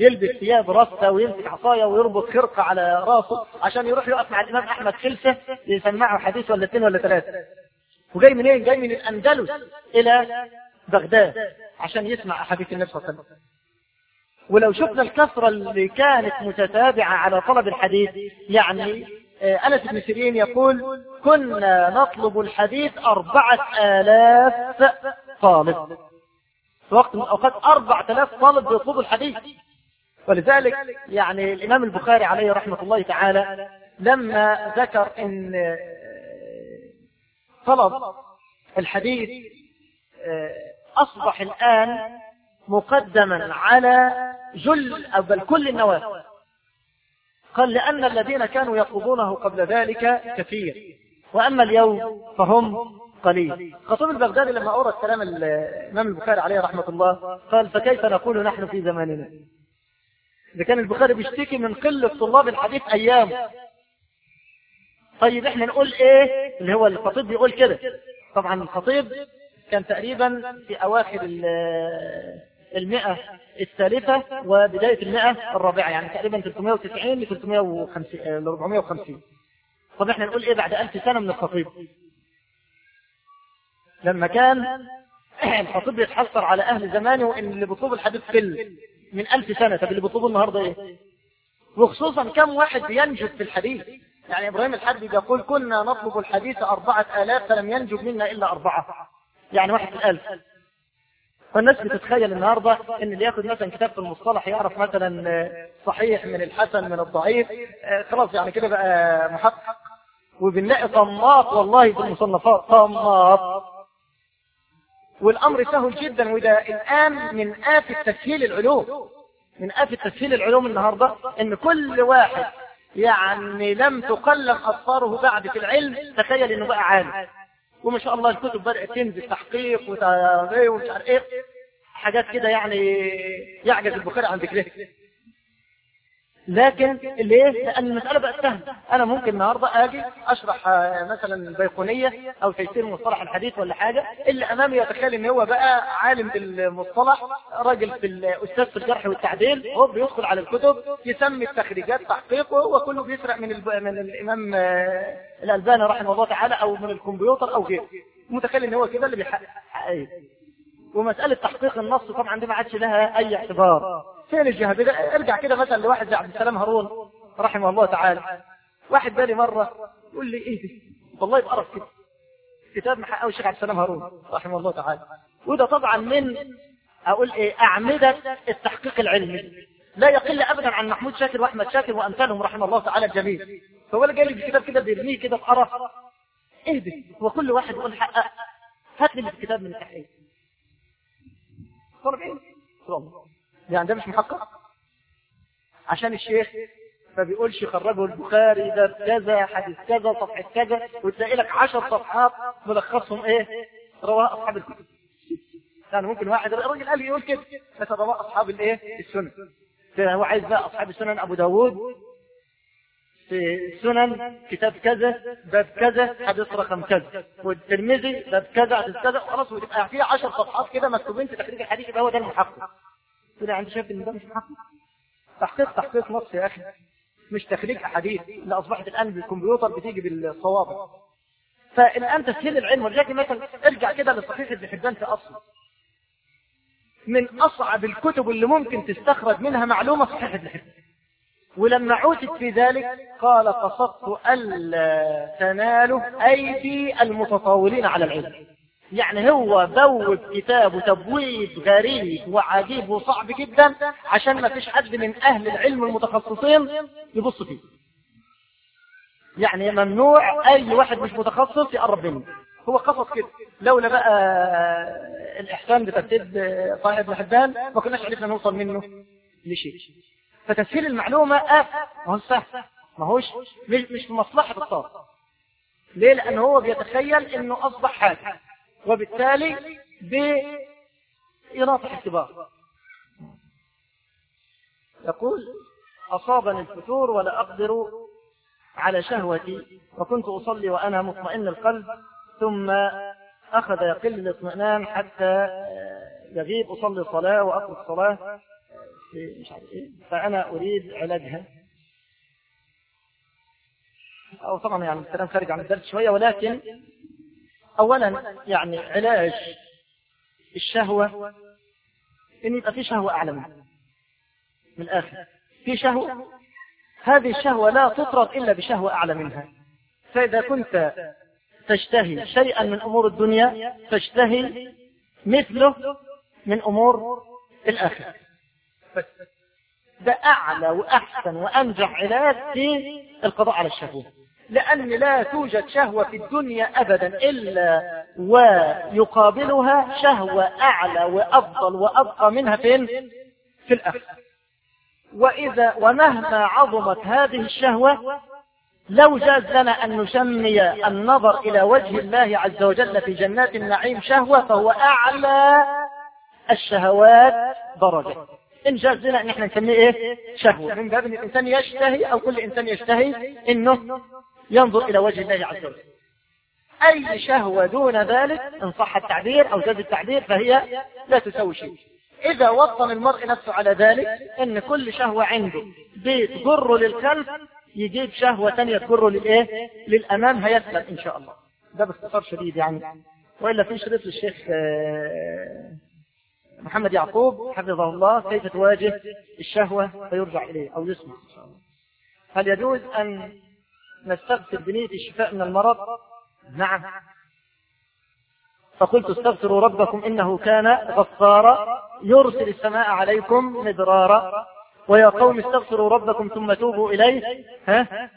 يلبس ثياب رصة ويمسك عصاية ويربط خرقة على راسه عشان يروح يقف مع الإمام أحمد خلفه يسمعه حديث ولا اثنين ولا ثلاثة وجاي منين؟ جاي من الأندلس إلى بغداد عشان يسمع أحاديث النبي صلى الله عليه وسلم. ولو شفنا الكثرة اللي كانت متتابعة على طلب الحديث يعني آه، أنس بن سيرين يقول كنا نطلب الحديث أربعة آلاف طالب. في وقت من الأوقات أربعة آلاف طالب بيطلبوا الحديث. ولذلك يعني الإمام البخاري عليه رحمة الله تعالى لما ذكر أن طلب الحديث آه، أصبح الآن مقدما على جل أو بل كل النوافل قال لأن الذين كانوا يطلبونه قبل ذلك كثير وأما اليوم فهم قليل. خطيب البغدادي لما أورد كلام الإمام البخاري عليه رحمة الله قال فكيف نقول نحن في زماننا؟ إذا كان البخاري بيشتكي من قلة طلاب الحديث أيام. طيب إحنا نقول إيه؟ اللي هو الخطيب بيقول كده. طبعا الخطيب كان تقريبا في أواخر المئة الثالثة وبداية المئة الرابعة يعني تقريبا 390 ل 350 ل 450 طب إحنا نقول إيه بعد ألف سنة من الخطيب؟ لما كان (clears throat) الخطيب بيتحسر على أهل زمانه إن اللي بيطلب الحديث فل من ألف سنة. طب اللي بيطلبه النهاردة إيه؟ وخصوصا كم واحد بينجد في الحديث. يعني إبراهيم الحدي يقول كنا نطلب الحديث أربعة آلاف فلم ينجب منا إلا أربعة. يعني واحد في الألف. فالناس بتتخيل النهاردة إن اللي ياخد مثلا كتاب في المصطلح يعرف مثلا صحيح من الحسن من الضعيف. خلاص يعني كده بقى محقق. وبنلاقي طماط والله في المصنفات طماط. والأمر سهل جدا وده الآن من آفة تسهيل العلوم. من آفة تسهيل العلوم النهاردة إن كل واحد يعني لم تقلم أطفاره بعد في العلم تخيل إنه بقى عالم. وما شاء الله الكتب بدأت تنزل تحقيق ومش عارف إيه. حاجات كده يعني يعجز البخاري عن ذكرها. لكن ليه؟ لأن المسألة بقت سهلة أنا ممكن النهاردة أجي أشرح مثلا البيقونية أو تيسير مصطلح الحديث ولا حاجة اللي أمامي يتخيل إن هو بقى عالم بالمصطلح راجل في الأستاذ في الجرح والتعديل هو بيدخل على الكتب يسمي التخريجات تحقيقه كله بيسرق من من الإمام الألباني رحمه الله تعالى أو من الكمبيوتر أو غيره. متخيل إن هو كده اللي بيحقق ومسألة تحقيق النص طبعا دي ما عادش لها أي اعتبار. فين الجهاد ارجع كده مثلا لواحد زي عبد السلام هارون رحمه الله تعالى. واحد بالي مرة يقول لي إيه؟ والله بقرف كده. كتاب محققه الشيخ عبد السلام هارون رحمه الله تعالى. وده طبعا من أقول إيه أعمدة التحقيق العلمي. لا يقل ابدا عن محمود شاكر وأحمد شاكر وأمثالهم رحمه الله تعالى الجميع فهو اللي جاي لي الكتاب كده بيرميه كده بقرف. إيه دي وكل واحد يقول حقق هات لي الكتاب من التحقيق. طلب إيه؟ والله يعني ده مش محقق؟ عشان الشيخ ما بيقولش خرجه البخاري ده كذا حديث كذا صفحة كذا وتلاقي لك عشر صفحات ملخصهم إيه؟ رواه أصحاب الكتب. يعني ممكن واحد الراجل قال يقول كده بس رواه أصحاب الإيه؟ السنن. هو عايز بقى أصحاب السنن أبو داوود في السنن كتاب كذا باب كذا حديث رقم كذا. والترمذي باب كذا حديث كذا خلاص وتبقى في 10 صفحات كده مكتوبين في تخريج الحديث يبقى هو ده المحقق. كده عندي شايف إن ده مش محقق تحقيق تحقيق نص يا أخي. مش تخريج أحاديث. اللي أصبحت الآن بالكمبيوتر بتيجي بالصوابع. فالان تسهيل العلم ولكن مثلا ارجع كده لصحيح ابن حبان في أصله. من أصعب الكتب اللي ممكن تستخرج منها معلومة صحيح ابن حبان. ولما عوتت في ذلك قال قصدت ألا تنالوا أيدي المتطاولين على العلم. يعني هو بوب كتابه تبويب غريب وعجيب وصعب جدا عشان ما فيش حد من أهل العلم المتخصصين يبص فيه. يعني ممنوع أي واحد مش متخصص يقرب منه. هو قصص كده. لولا بقى الإحسان بترتيب صاحب ابن حبان ما كناش عرفنا نوصل منه لشيء. فتسهيل المعلومة آه ما هو سهل. ما هوش مش, في مصلحة الطالب ليه؟ لأنه هو بيتخيل أنه أصبح حاجة وبالتالي بإناطة اختبار يقول أصابني الفتور ولا أقدر على شهوتي وكنت أصلي وأنا مطمئن القلب ثم أخذ يقل الاطمئنان حتى يغيب أصلي الصلاة وأقرأ الصلاة مش عارف إيه فأنا أريد علاجها. أو طبعا يعني الكلام خارج عن الدرس شوية ولكن أولا يعني علاج الشهوة إن يبقى في شهوة أعلى منها من الآخر. في شهوة هذه الشهوة لا تطرد إلا بشهوة أعلى منها. فإذا كنت تشتهي شيئا من أمور الدنيا تشتهي مثله من أمور الآخرة. ده أعلى وأحسن وأنجح علاج في القضاء على الشهوة. لأن لا توجد شهوة في الدنيا أبدا إلا ويقابلها شهوة أعلى وأفضل وأبقى منها فين؟ في الآخرة وإذا ومهما عظمت هذه الشهوة لو جاز لنا أن نسمي النظر إلى وجه الله عز وجل في جنات النعيم شهوة فهو أعلى الشهوات درجة إن جاز لنا أن إحنا نسميه إيه؟ شهوة من باب أن الإنسان يشتهي أو كل إنسان يشتهي إنه ينظر إلى وجه الله عز وجل. أي شهوة دون ذلك إن صح التعبير أو جاز التعبير فهي لا تسوي شيء. إذا وطن المرء نفسه على ذلك إن كل شهوة عنده بتجر للخلف يجيب شهوة ثانية تجر للإيه؟ للأمام هيسلم إن شاء الله. ده باختصار شديد يعني. وإلا في شريط للشيخ محمد يعقوب حفظه الله كيف تواجه الشهوة فيرجع إليه أو يسمع إن شاء الله. هل يجوز أن نستغفر بنية الشفاء من المرض؟ نعم. فقلت استغفروا ربكم إنه كان غفارا يرسل السماء عليكم مدرارا. ويا قوم استغفروا ربكم ثم توبوا إليه. ها؟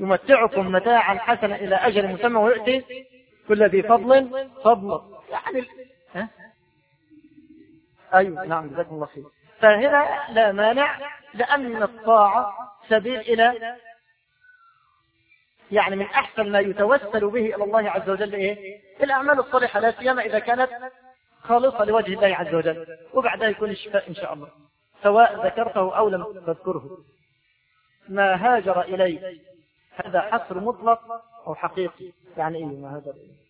يمتعكم متاعا حسنا إلى أجل مسمى ويؤتي كل ذي فضل فضل. يعني ها؟ أيوة نعم جزاكم الله خير. فهنا لا مانع لأن الطاعة سبيل إلى يعني من أحسن ما يتوسل به إلى الله عز وجل إيه؟ الأعمال الصالحة لا سيما إذا كانت خالصة لوجه الله عز وجل. وبعدها يكون الشفاء إن شاء الله سواء ذكرته أو لم تذكره. ما هاجر إليه هذا حصر مطلق أو حقيقي. يعني إيه ما هاجر إليه؟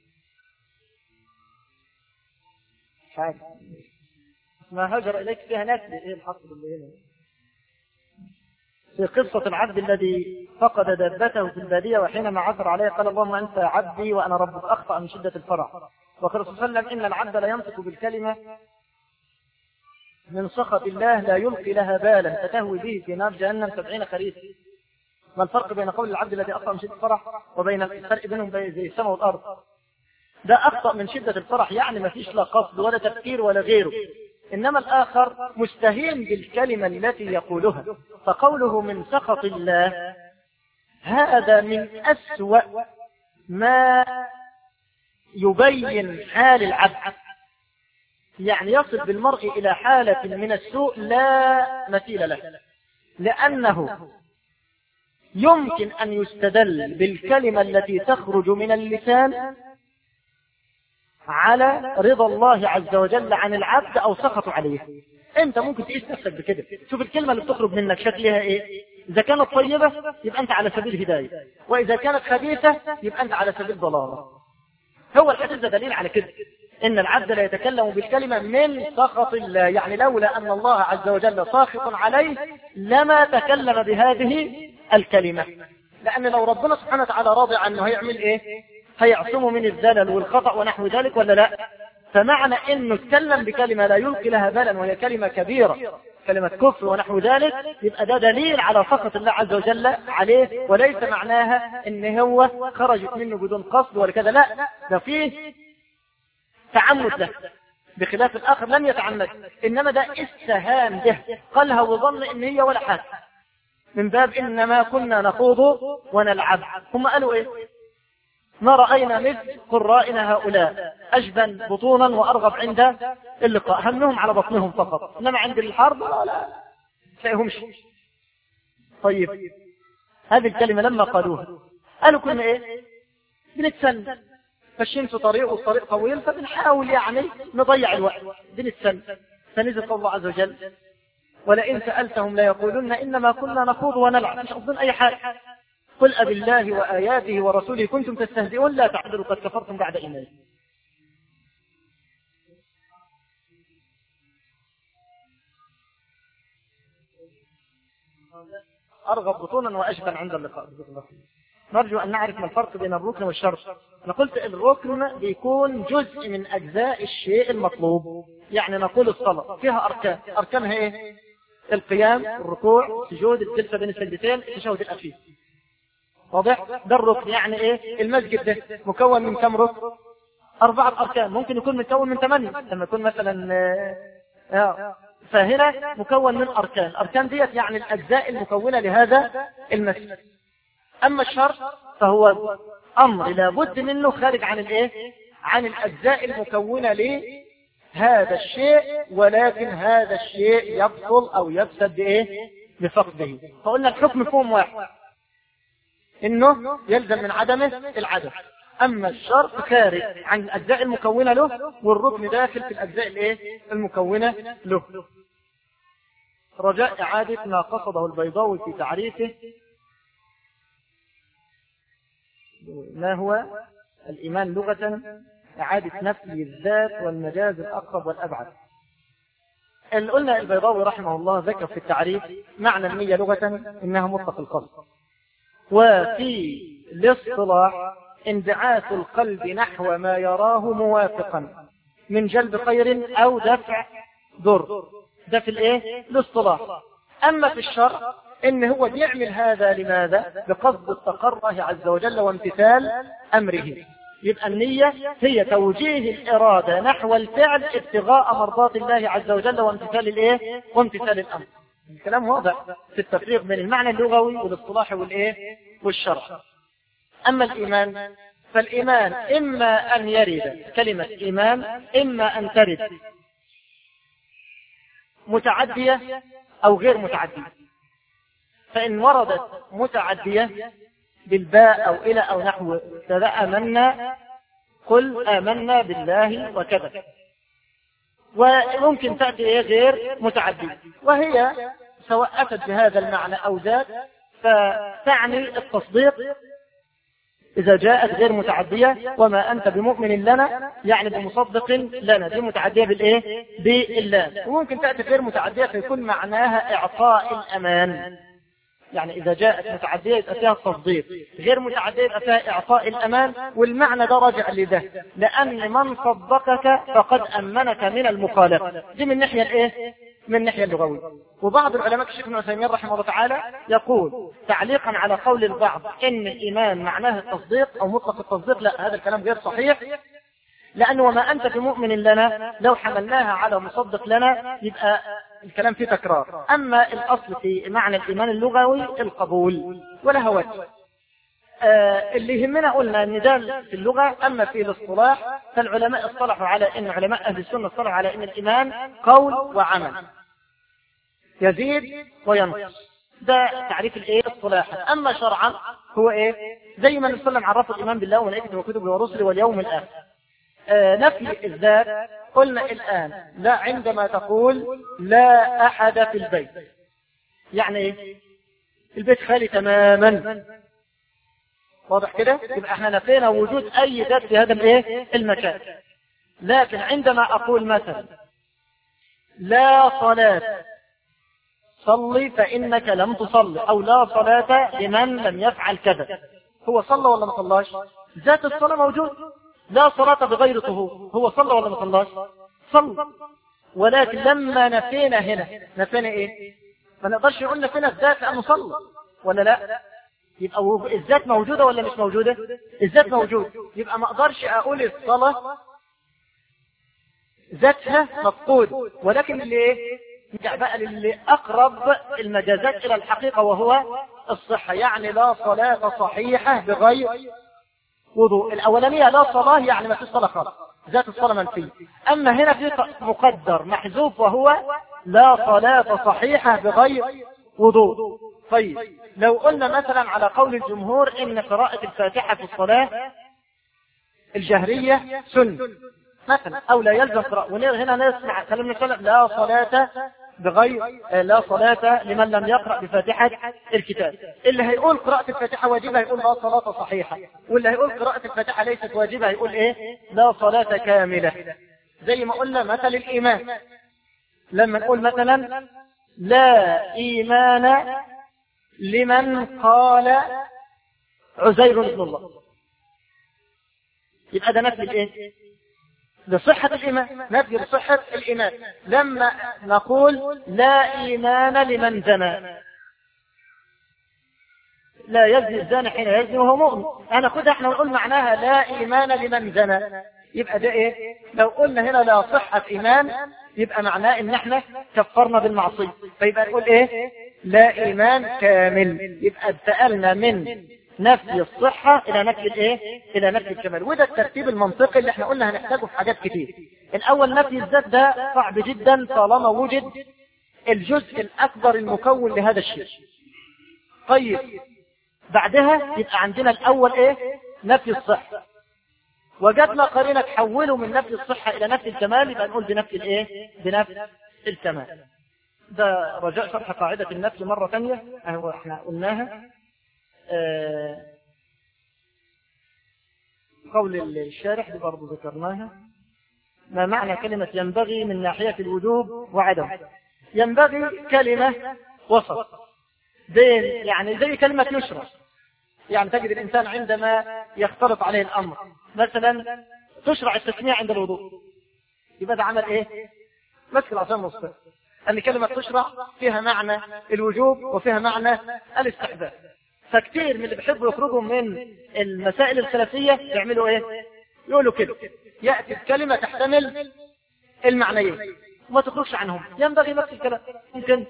ما هاجر إليك فيها ناس إيه الحصر اللي هنا؟ في قصة العبد الذي فقد دابته في البادية وحينما عثر عليه قال اللهم أنت عبدي وأنا ربك أخطأ من شدة الفرح. وقال صلى الله عليه وسلم إن العبد لا ينطق بالكلمة من سخط الله لا يلقي لها بالا فتهوي به في نار جهنم سبعين خريف ما الفرق بين قول العبد الذي أخطأ من شدة الفرح وبين الفرق بينهم زي السماء والأرض؟ ده أخطأ من شدة الفرح يعني ما فيش لا قصد ولا تفكير ولا غيره. إنما الآخر مستهين بالكلمة التي يقولها فقوله من سخط الله هذا من أسوأ ما يبين حال العبد. يعني يصل بالمرء إلى حالة من السوء لا مثيل له لأنه يمكن أن يستدل بالكلمة التي تخرج من اللسان على رضا الله عز وجل عن العبد أو سخط عليه. أنت ممكن تقيس نفسك بكده. شوف الكلمة اللي بتخرج منك شكلها إيه. إذا كانت طيبة يبقى أنت على سبيل هداية وإذا كانت خبيثة يبقى أنت على سبيل ضلالة هو الحديث ده دليل على كده. إن العبد لا يتكلم بالكلمة من سخط الله. يعني لولا أن الله عز وجل ساخط عليه لما تكلم بهذه الكلمة. لأن لو ربنا سبحانه وتعالى راضي عنه هيعمل إيه؟ هيعصمه من الزلل والخطأ ونحو ذلك ولا لا؟ فمعنى انه اتكلم بكلمة لا يلقي لها بالا وهي كلمة كبيرة كلمة كفر ونحو ذلك يبقى ده دليل على سخط الله عز وجل عليه وليس معناها إن هو خرجت منه بدون قصد ولا كذا لا ده فيه تعمد له. بخلاف الآخر لم يتعمد إنما ده استهان به قالها وظن إن هي ولا حاجة. من باب إنما كنا نخوض ونلعب. هم قالوا إيه؟ ما رأينا مثل قرائنا هؤلاء. أجبن بطونا وأرغب عند اللقاء. همهم على بطنهم فقط. إنما عند الحرب لا لا. تلاقيهمش طيب. هذه الكلمة لما قالوها. قالوا كنا إيه؟ بنتسن في طريق والطريق طويل فبنحاول يعني نضيع الوقت. بنتسن فنزل قول الله عز وجل. ولئن سألتهم ليقولن إنما كنا نخوض ونلعب. مش قصدين أي حاجة. قل أب الله وآياته ورسوله كنتم تستهزئون لا تعذروا قد كفرتم بعد إيمانكم. أرغب بطونا وأجبن عند اللقاء. نرجو أن نعرف ما الفرق بين الركن والشرط. أنا قلت الركن بيكون جزء من أجزاء الشيء المطلوب. يعني نقول الصلاة فيها أركان. أركانها إيه؟ القيام الركوع السجود الجلسة بين السجدتين التشهد الأخير. واضح؟ ده الركن. يعني إيه؟ المسجد ده مكون من كم ركن؟ أربعة أركان. ممكن يكون مكون من ثمانية. لما يكون مثلا آه فهنا مكون من أركان. الأركان ديت يعني الأجزاء المكونة لهذا المسجد. أما الشرط فهو أمر لابد منه خارج عن الإيه؟ عن الأجزاء المكونة لهذا الشيء ولكن هذا الشيء يبطل أو يفسد بإيه؟ بفقده. فقلنا الحكم فيهم واحد. إنه يلزم من عدمه العدم. أما الشرط خارج عن الأجزاء المكونة له والركن داخل في الأجزاء الإيه؟ المكونة له. رجاء إعادة ما قصده البيضاوي في تعريفه. ما هو؟ الإيمان لغة إعادة نفي الذات والمجاز الأقرب والأبعد. اللي قلنا البيضاوي رحمه الله ذكر في التعريف معنى النية لغة إنها مطلق القصد. وفي الاصطلاح انبعاث القلب نحو ما يراه موافقا. من جلب خير أو دفع ضر. ده في الإيه؟ الاصطلاح. أما في الشرع إن هو بيعمل هذا لماذا؟ بقصد استقر الله عز وجل وامتثال أمره. يبقى النية هي توجيه الإرادة نحو الفعل ابتغاء مرضات الله عز وجل وامتثال الإيه؟ وامتثال الأمر. الكلام واضح في التفريق بين المعنى اللغوي والاصطلاحي والإيه؟ والشرع. أما الإيمان فالإيمان إما أن يرد كلمة إيمان إما أن ترد متعدية أو غير متعدية. فإن وردت متعدية بالباء أو إلى أو نحو كذا آمنا قل آمنا بالله وكذا. وممكن تأتي غير متعدية وهي سواء أتت بهذا المعنى أو ذات فتعني التصديق إذا جاءت غير متعدية وما أنت بمؤمن لنا يعني بمصدق لنا دي متعدية بالإيه؟ بالله. وممكن تأتي غير متعدية فيكون معناها إعطاء الأمان. يعني إذا جاءت متعدية يبقى فيها التصديق. غير متعدية يبقى فيها إعطاء الأمان والمعنى ده راجع لده. لأن من صدقك فقد أمنك من المخالفة دي من الناحية الإيه؟ من الناحية اللغوية. وبعض العلماء الشيخ ابن عثيمين رحمه الله تعالى يقول تعليقا على قول البعض إن الإيمان معناه التصديق أو مطلق التصديق. لا هذا الكلام غير صحيح. لأنه وما أنت بمؤمن لنا لو حملناها على مصدق لنا يبقى الكلام فيه تكرار. أما الأصل في معنى الإيمان اللغوي القبول ولها وجه. آه اللي يهمنا قلنا ان ده في اللغة أما في الاصطلاح فالعلماء اصطلحوا على إن علماء أهل السنة اصطلحوا على إن الإيمان قول وعمل. يزيد وينقص. ده تعريف الإيه؟ اصطلاحا أما شرعا هو إيه؟ زي ما نسلم عرفوا الإيمان بالله وملائكته وكتبه ورسله واليوم الآخر. نفي الذات قلنا الآن لا عندما تقول لا أحد في البيت. يعني إيه البيت خالي تماما. واضح كده؟ يبقى إحنا نفينا وجود أي ذات في هذا الإيه؟ المكان. لكن عندما أقول مثلا لا صلاة صلي فإنك لم تصلي أو لا صلاة لمن لم يفعل كذا. هو صلى ولا ما صلاش؟ ذات الصلاة موجود. لا صلاة بغير طهور. هو صلى ولا ما صلاش؟ صلى. ولكن لما نفينا هنا نفينا إيه؟ ما نقدرش نقول نفينا الذات لأنه صلى. ولا لا؟ يبقى الذات موجودة ولا مش موجودة؟ الذات موجود. يبقى ما أقدرش أقول الصلاة ذاتها مفقود. ولكن اللي إيه نرجع بقى للي أقرب المجازات إلى الحقيقة وهو الصحة. يعني لا صلاة صحيحة بغير وضوء. الأولانية لا صلاة يعني ما فيش صلاة خالص ذات الصلاة منفية. أما هنا في مقدر محذوف وهو لا صلاة صحيحة بغير وضوء. طيب لو قلنا مثلا على قول الجمهور إن قراءة الفاتحة في الصلاة الجهرية سنة. مثلا أو لا يلزم قراءة. هنا نسمع كلام لا صلاة بغير لا صلاة لمن لم يقرأ بفاتحة الكتاب. اللي هيقول قراءة الفاتحة واجبة هيقول لا صلاة صحيحة. واللي هيقول قراءة الفاتحة ليست واجبة هيقول إيه؟ لا صلاة كاملة. زي ما قلنا مثل الإيمان. لما نقول مثلا لا إيمان لمن قال عزير ابن الله. يبقى ده نفي الايه لصحة الإيمان. نفي لصحة الإيمان. لما نقول لا إيمان لمن زنى. لا يزني الزاني حين يزني وهو مؤمن. أنا خدها إحنا نقول معناها لا إيمان لمن زنى. يبقى ده إيه؟ لو قلنا هنا لا صحة إيمان يبقى معناه إن إحنا كفرنا بالمعصية. فيبقى نقول إيه؟ لا إيمان كامل. يبقى انتقلنا من نفي الصحة إلى نفي الإيه؟ إلى نفي الكمال وده الترتيب المنطقي اللي إحنا قلنا هنحتاجه في حاجات كتير الأول نفي الذات ده صعب جدا طالما وجد الجزء الأكبر المكون لهذا الشيء طيب بعدها يبقى عندنا الأول إيه؟ نفي الصحة وجدنا قرينة تحوله من نفي الصحة إلى نفي الكمال يبقى نقول بنفي الإيه؟ بنفي الكمال ده رجاء شرح قاعدة النفي مرة ثانية أهو إحنا قلناها قول الشارح دي برضه ذكرناها. ما معنى كلمة ينبغي من ناحية الوجوب وعدم؟ ينبغي كلمة وسط. بين يعني زي كلمة يشرع يعني تجد الإنسان عندما يختلط عليه الأمر. مثلا تشرع التسمية عند الوضوء. يبقى ده عمل إيه؟ مسك العصام والصفر أن كلمة تشرع فيها معنى الوجوب وفيها معنى الاستحباب. فكتير من اللي بيحبوا يخرجوا من المسائل الخلافية يعملوا إيه؟ يقولوا كده. يأتي الكلمة تحتمل المعنيين. وما تخرجش عنهم. ينبغي نفس الكلام. ممكن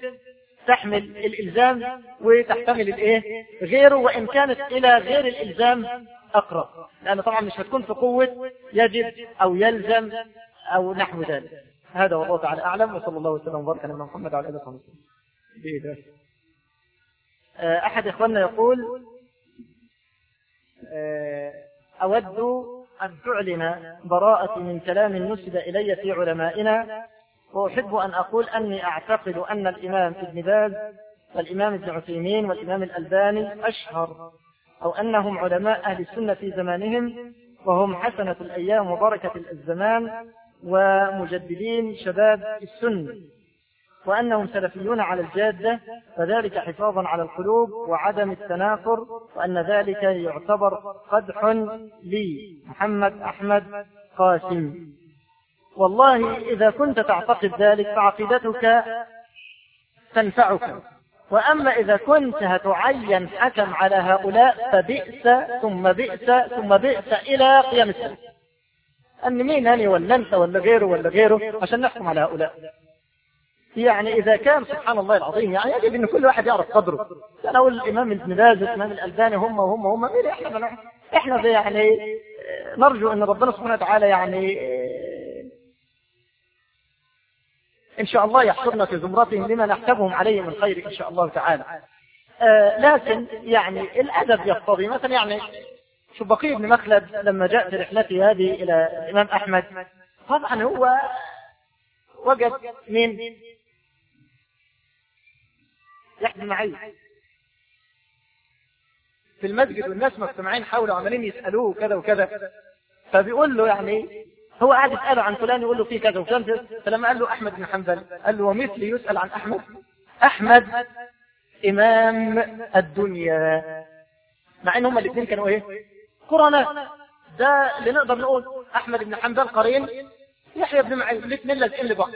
تحمل الإلزام وتحتمل الإيه؟ غيره وإن كانت إلى غير الإلزام أقرب. لأن طبعا مش هتكون في قوة يجب أو يلزم أو نحو ذلك. هذا والله تعالى أعلم وصلى الله وسلم وبارك على محمد وعلى آله وصحبه أحد إخواننا يقول أود أن تعلن براءة من كلام نسب إلي في علمائنا وأحب أن أقول أني أعتقد أن الإمام ابن باز والإمام ابن عثيمين والإمام الألباني أشهر أو أنهم علماء أهل السنة في زمانهم وهم حسنة الأيام وبركة الزمان ومجددين شباب السنة وأنهم سلفيون على الجادة فذلك حفاظا على القلوب وعدم التنافر وأن ذلك يعتبر قدح لي محمد أحمد قاسم. والله إذا كنت تعتقد ذلك فعقيدتك تنفعك. وأما إذا كنت هتعين حكم على هؤلاء فبئس ثم بئس ثم بئس إلى قيام السنة أن مين أنا ولا أنت ولا غيره ولا غيره عشان نحكم على هؤلاء. يعني إذا كان سبحان الله العظيم يعني يجب أن كل واحد يعرف قدره. يعني أقول الإمام ابن باز الإمام الألباني هم وهم وهم مين إحنا إحنا يعني نرجو أن ربنا سبحانه وتعالى يعني إن شاء الله يحصرنا في زمرتهم لما نحسبهم عليه من خير إن شاء الله تعالى. آه لكن يعني الأدب يقتضي مثلا يعني شو بقي بن مخلد لما جاء في رحلته هذه إلى الإمام أحمد طبعا هو وجد مين؟ يحيى معي في المسجد والناس مجتمعين حوله عمالين يسألوه كذا وكذا. فبيقول له يعني هو قاعد يسأله عن فلان يقول له فيه كذا وفلان فلما قال له أحمد بن حنبل قال له ومثلي يسأل عن أحمد. أحمد إمام الدنيا. مع ان هما الاثنين كانوا إيه؟ قرناء. ده اللي نقدر نقول أحمد بن حنبل قرين يحيى بن معين. الاثنين لازقين لبعض.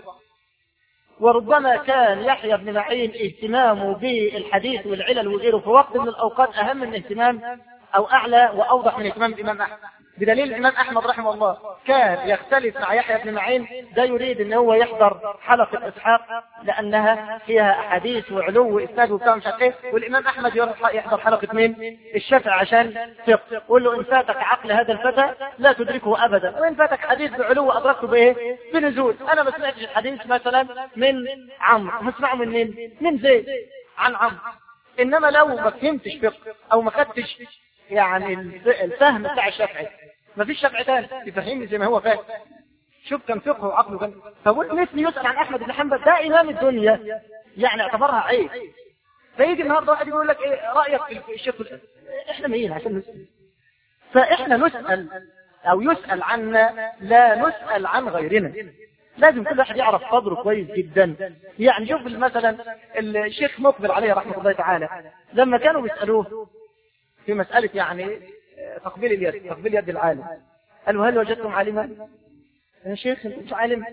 وربما كان يحيى بن معين اهتمامه بالحديث والعلل وغيره في وقت من الأوقات أهم من اهتمام أو أعلى وأوضح من اهتمام الإمام أحمد. بدليل الإمام أحمد رحمه الله كان يختلف مع يحيى بن معين ده يريد إن هو يحضر حلقة إسحاق لأنها فيها أحاديث وعلو وإسناد وبتاع مش إيه والإمام أحمد يحضر حلقة مين؟ الشافعي عشان فقه. يقول له إن فاتك عقل هذا الفتى لا تدركه أبدا وإن فاتك حديث بعلو أدركته بإيه؟ بنزول. أنا ما سمعتش الحديث مثلا من عمرو. هسمعه من مين؟ من زيد. عن عمرو. إنما لو ما فهمتش فقه أو ما خدتش يعني الفهم بتاع الشافعي ما فيش شافعي تاني. يفهمني زي ما هو فاهم. شوف كم فقه وعقله كان فقلت مثلي يسأل عن أحمد بن حنبل؟ ده إمام الدنيا. يعني اعتبرها عيب. فيجي النهارده واحد يقول لك إيه رأيك في الشيخ إحنا مين عشان نسأل؟ فإحنا نسأل أو يسأل عنا لا نسأل عن غيرنا. لازم كل واحد يعرف قدره كويس جدا. يعني شوف مثلا الشيخ مقبل عليه رحمة الله تعالى. لما كانوا بيسألوه في مسألة يعني تقبيل اليد تقبيل يد العالم. قال هل وجدتم عالما؟ يا شيخ انت مش عالم.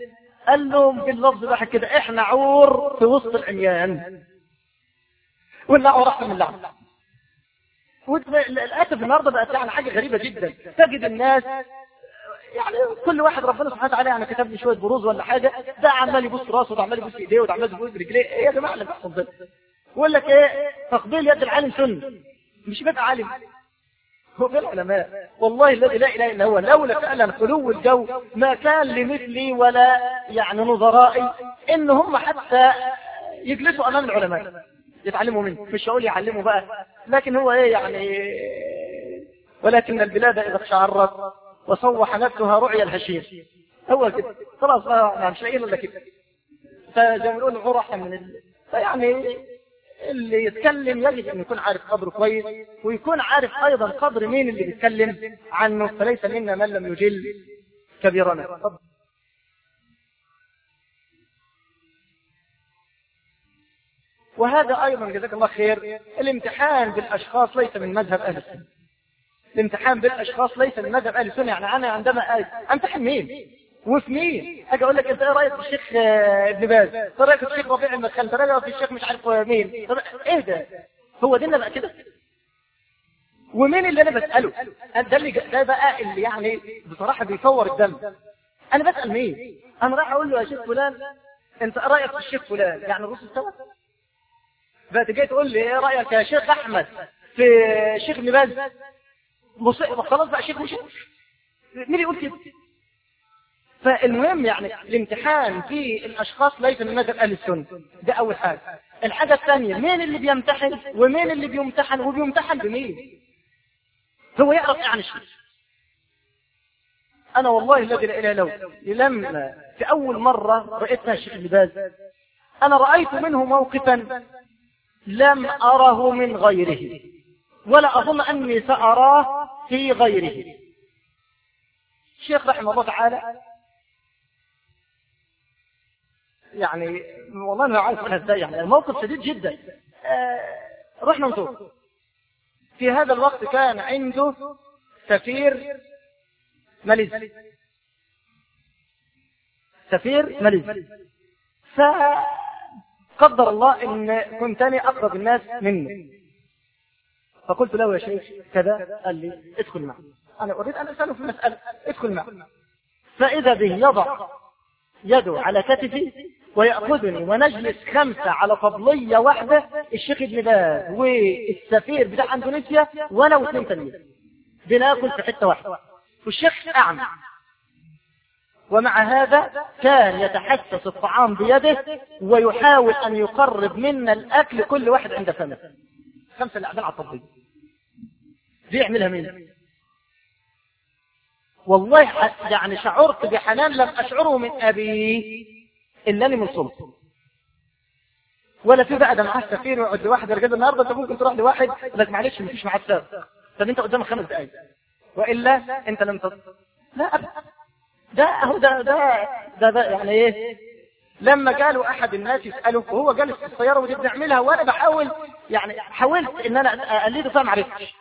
قال لهم باللفظ ده كده إحنا عور في وسط العميان. واللعوة رحمة من اللعوة للأسف النهاردة بقت يعني حاجة غريبة جدا. تجد الناس يعني كل واحد ربنا سبحانه وتعالى يعني كتب لي شوية بروز ولا حاجة ده عمال يبص راسه وده عمال يبص ايديه وده عمال يبص رجليه. إيه يا جماعة اللي بيحصل ده؟ يقول لك إيه تقبيل يد العالم سنة. مش بيبقى عالم. هو في العلماء. والله الذي لا إله إلا هو لولا فعلا خلو الجو ما كان لمثلي ولا يعني نظرائي ان هم حتى يجلسوا أمام العلماء يتعلموا منه مش هقول يعلموا بقى لكن هو إيه يعني ولكن البلاد إذا اشعرت وصوح نفسها رعي الهشيم. هو كده. خلاص ما مش لاقيين إلا كده. فزي ما من ال... فيعني اللي يتكلم يجب أن يكون عارف قدره كويس ويكون عارف أيضا قدر مين اللي بيتكلم عنه فليس منا من لم يجل. كبيرنا وهذا أيضا جزاك الله خير الامتحان بالأشخاص ليس من مذهب أهل السنة. الامتحان بالأشخاص ليس من مذهب أهل السنة يعني أنا عندما أمتحن مين؟ وفي مين أجي أقول لك أنت إيه رأيك في الشيخ ابن باز؟ إيه رأيك في الشيخ ربيع المدخل؟ إيه رايك في الشيخ مش عارف مين. طب إيه ده؟ هو ديننا بقى كده؟ ومين اللي أنا بسأله؟ ده اللي ده بقى اللي يعني بصراحة بيفور الدم. أنا بسأل مين؟ أنا رايح أقول له يا شيخ فلان أنت إيه رأيك في الشيخ فلان؟ يعني الرسل سوا بقى تجي تقول لي إيه رأيك يا شيخ أحمد في الشيخ ابن باز؟ خلاص بقى شيخ مش مين يقول كده؟ فالمهم يعني الامتحان في الأشخاص ليس من مذهب أهل السنة. ده أول حاجة. الحاجة الثانية مين اللي بيمتحن ومين اللي بيمتحن وبيمتحن بمين؟ هو يعرف يعني شيء. أنا والله الذي لا إله إلا هو. لما في أول مرة رايتنا الشيخ ابن باز أنا رأيت منه موقفا لم أره من غيره ولا أظن أني سأراه في غيره. الشيخ رحمه الله تعالى يعني والله ما عارف إزاي يعني الموقف شديد جدا. آه رحنا نزور في هذا الوقت كان عنده سفير ماليزي. سفير ماليزي. فقدر الله إن كنت أنا أقرب الناس منه. فقلت له يا شيخ كذا قال لي ادخل معي. أنا أريد أن اساله في المساله ادخل معي. فإذا به يضع يده على كتفي ويأخذني ونجلس خمسة على فضلية واحدة الشيخ ابن باز والسفير بتاع إندونيسيا وأنا واثنين تانيين. بناكل في حتة واحدة. والشيخ أعمى. ومع هذا كان يتحسس الطعام بيده ويحاول أن يقرب منا الأكل كل واحد عند فمه. خمسة اللي قاعدين على التطبيق دي يعملها مين والله يعني شعرت بحنان لم أشعره من أبي. إنني من سلطة ولا في بقى ده معاه السفير ويقعد لواحد رجال النهارده انت ممكن تروح لواحد لك معلش مفيش معاه سافر طب أنت قدامك خمس دقايق. وإلا أنت لم تصل لا ابدا. ده أهو ده ده ده, ده يعني إيه؟ لما جاله أحد الناس يساله وهو جالس في السيارة ودي بنعملها وأنا بحاول يعني حاولت إن أنا اقلده فما عرفتش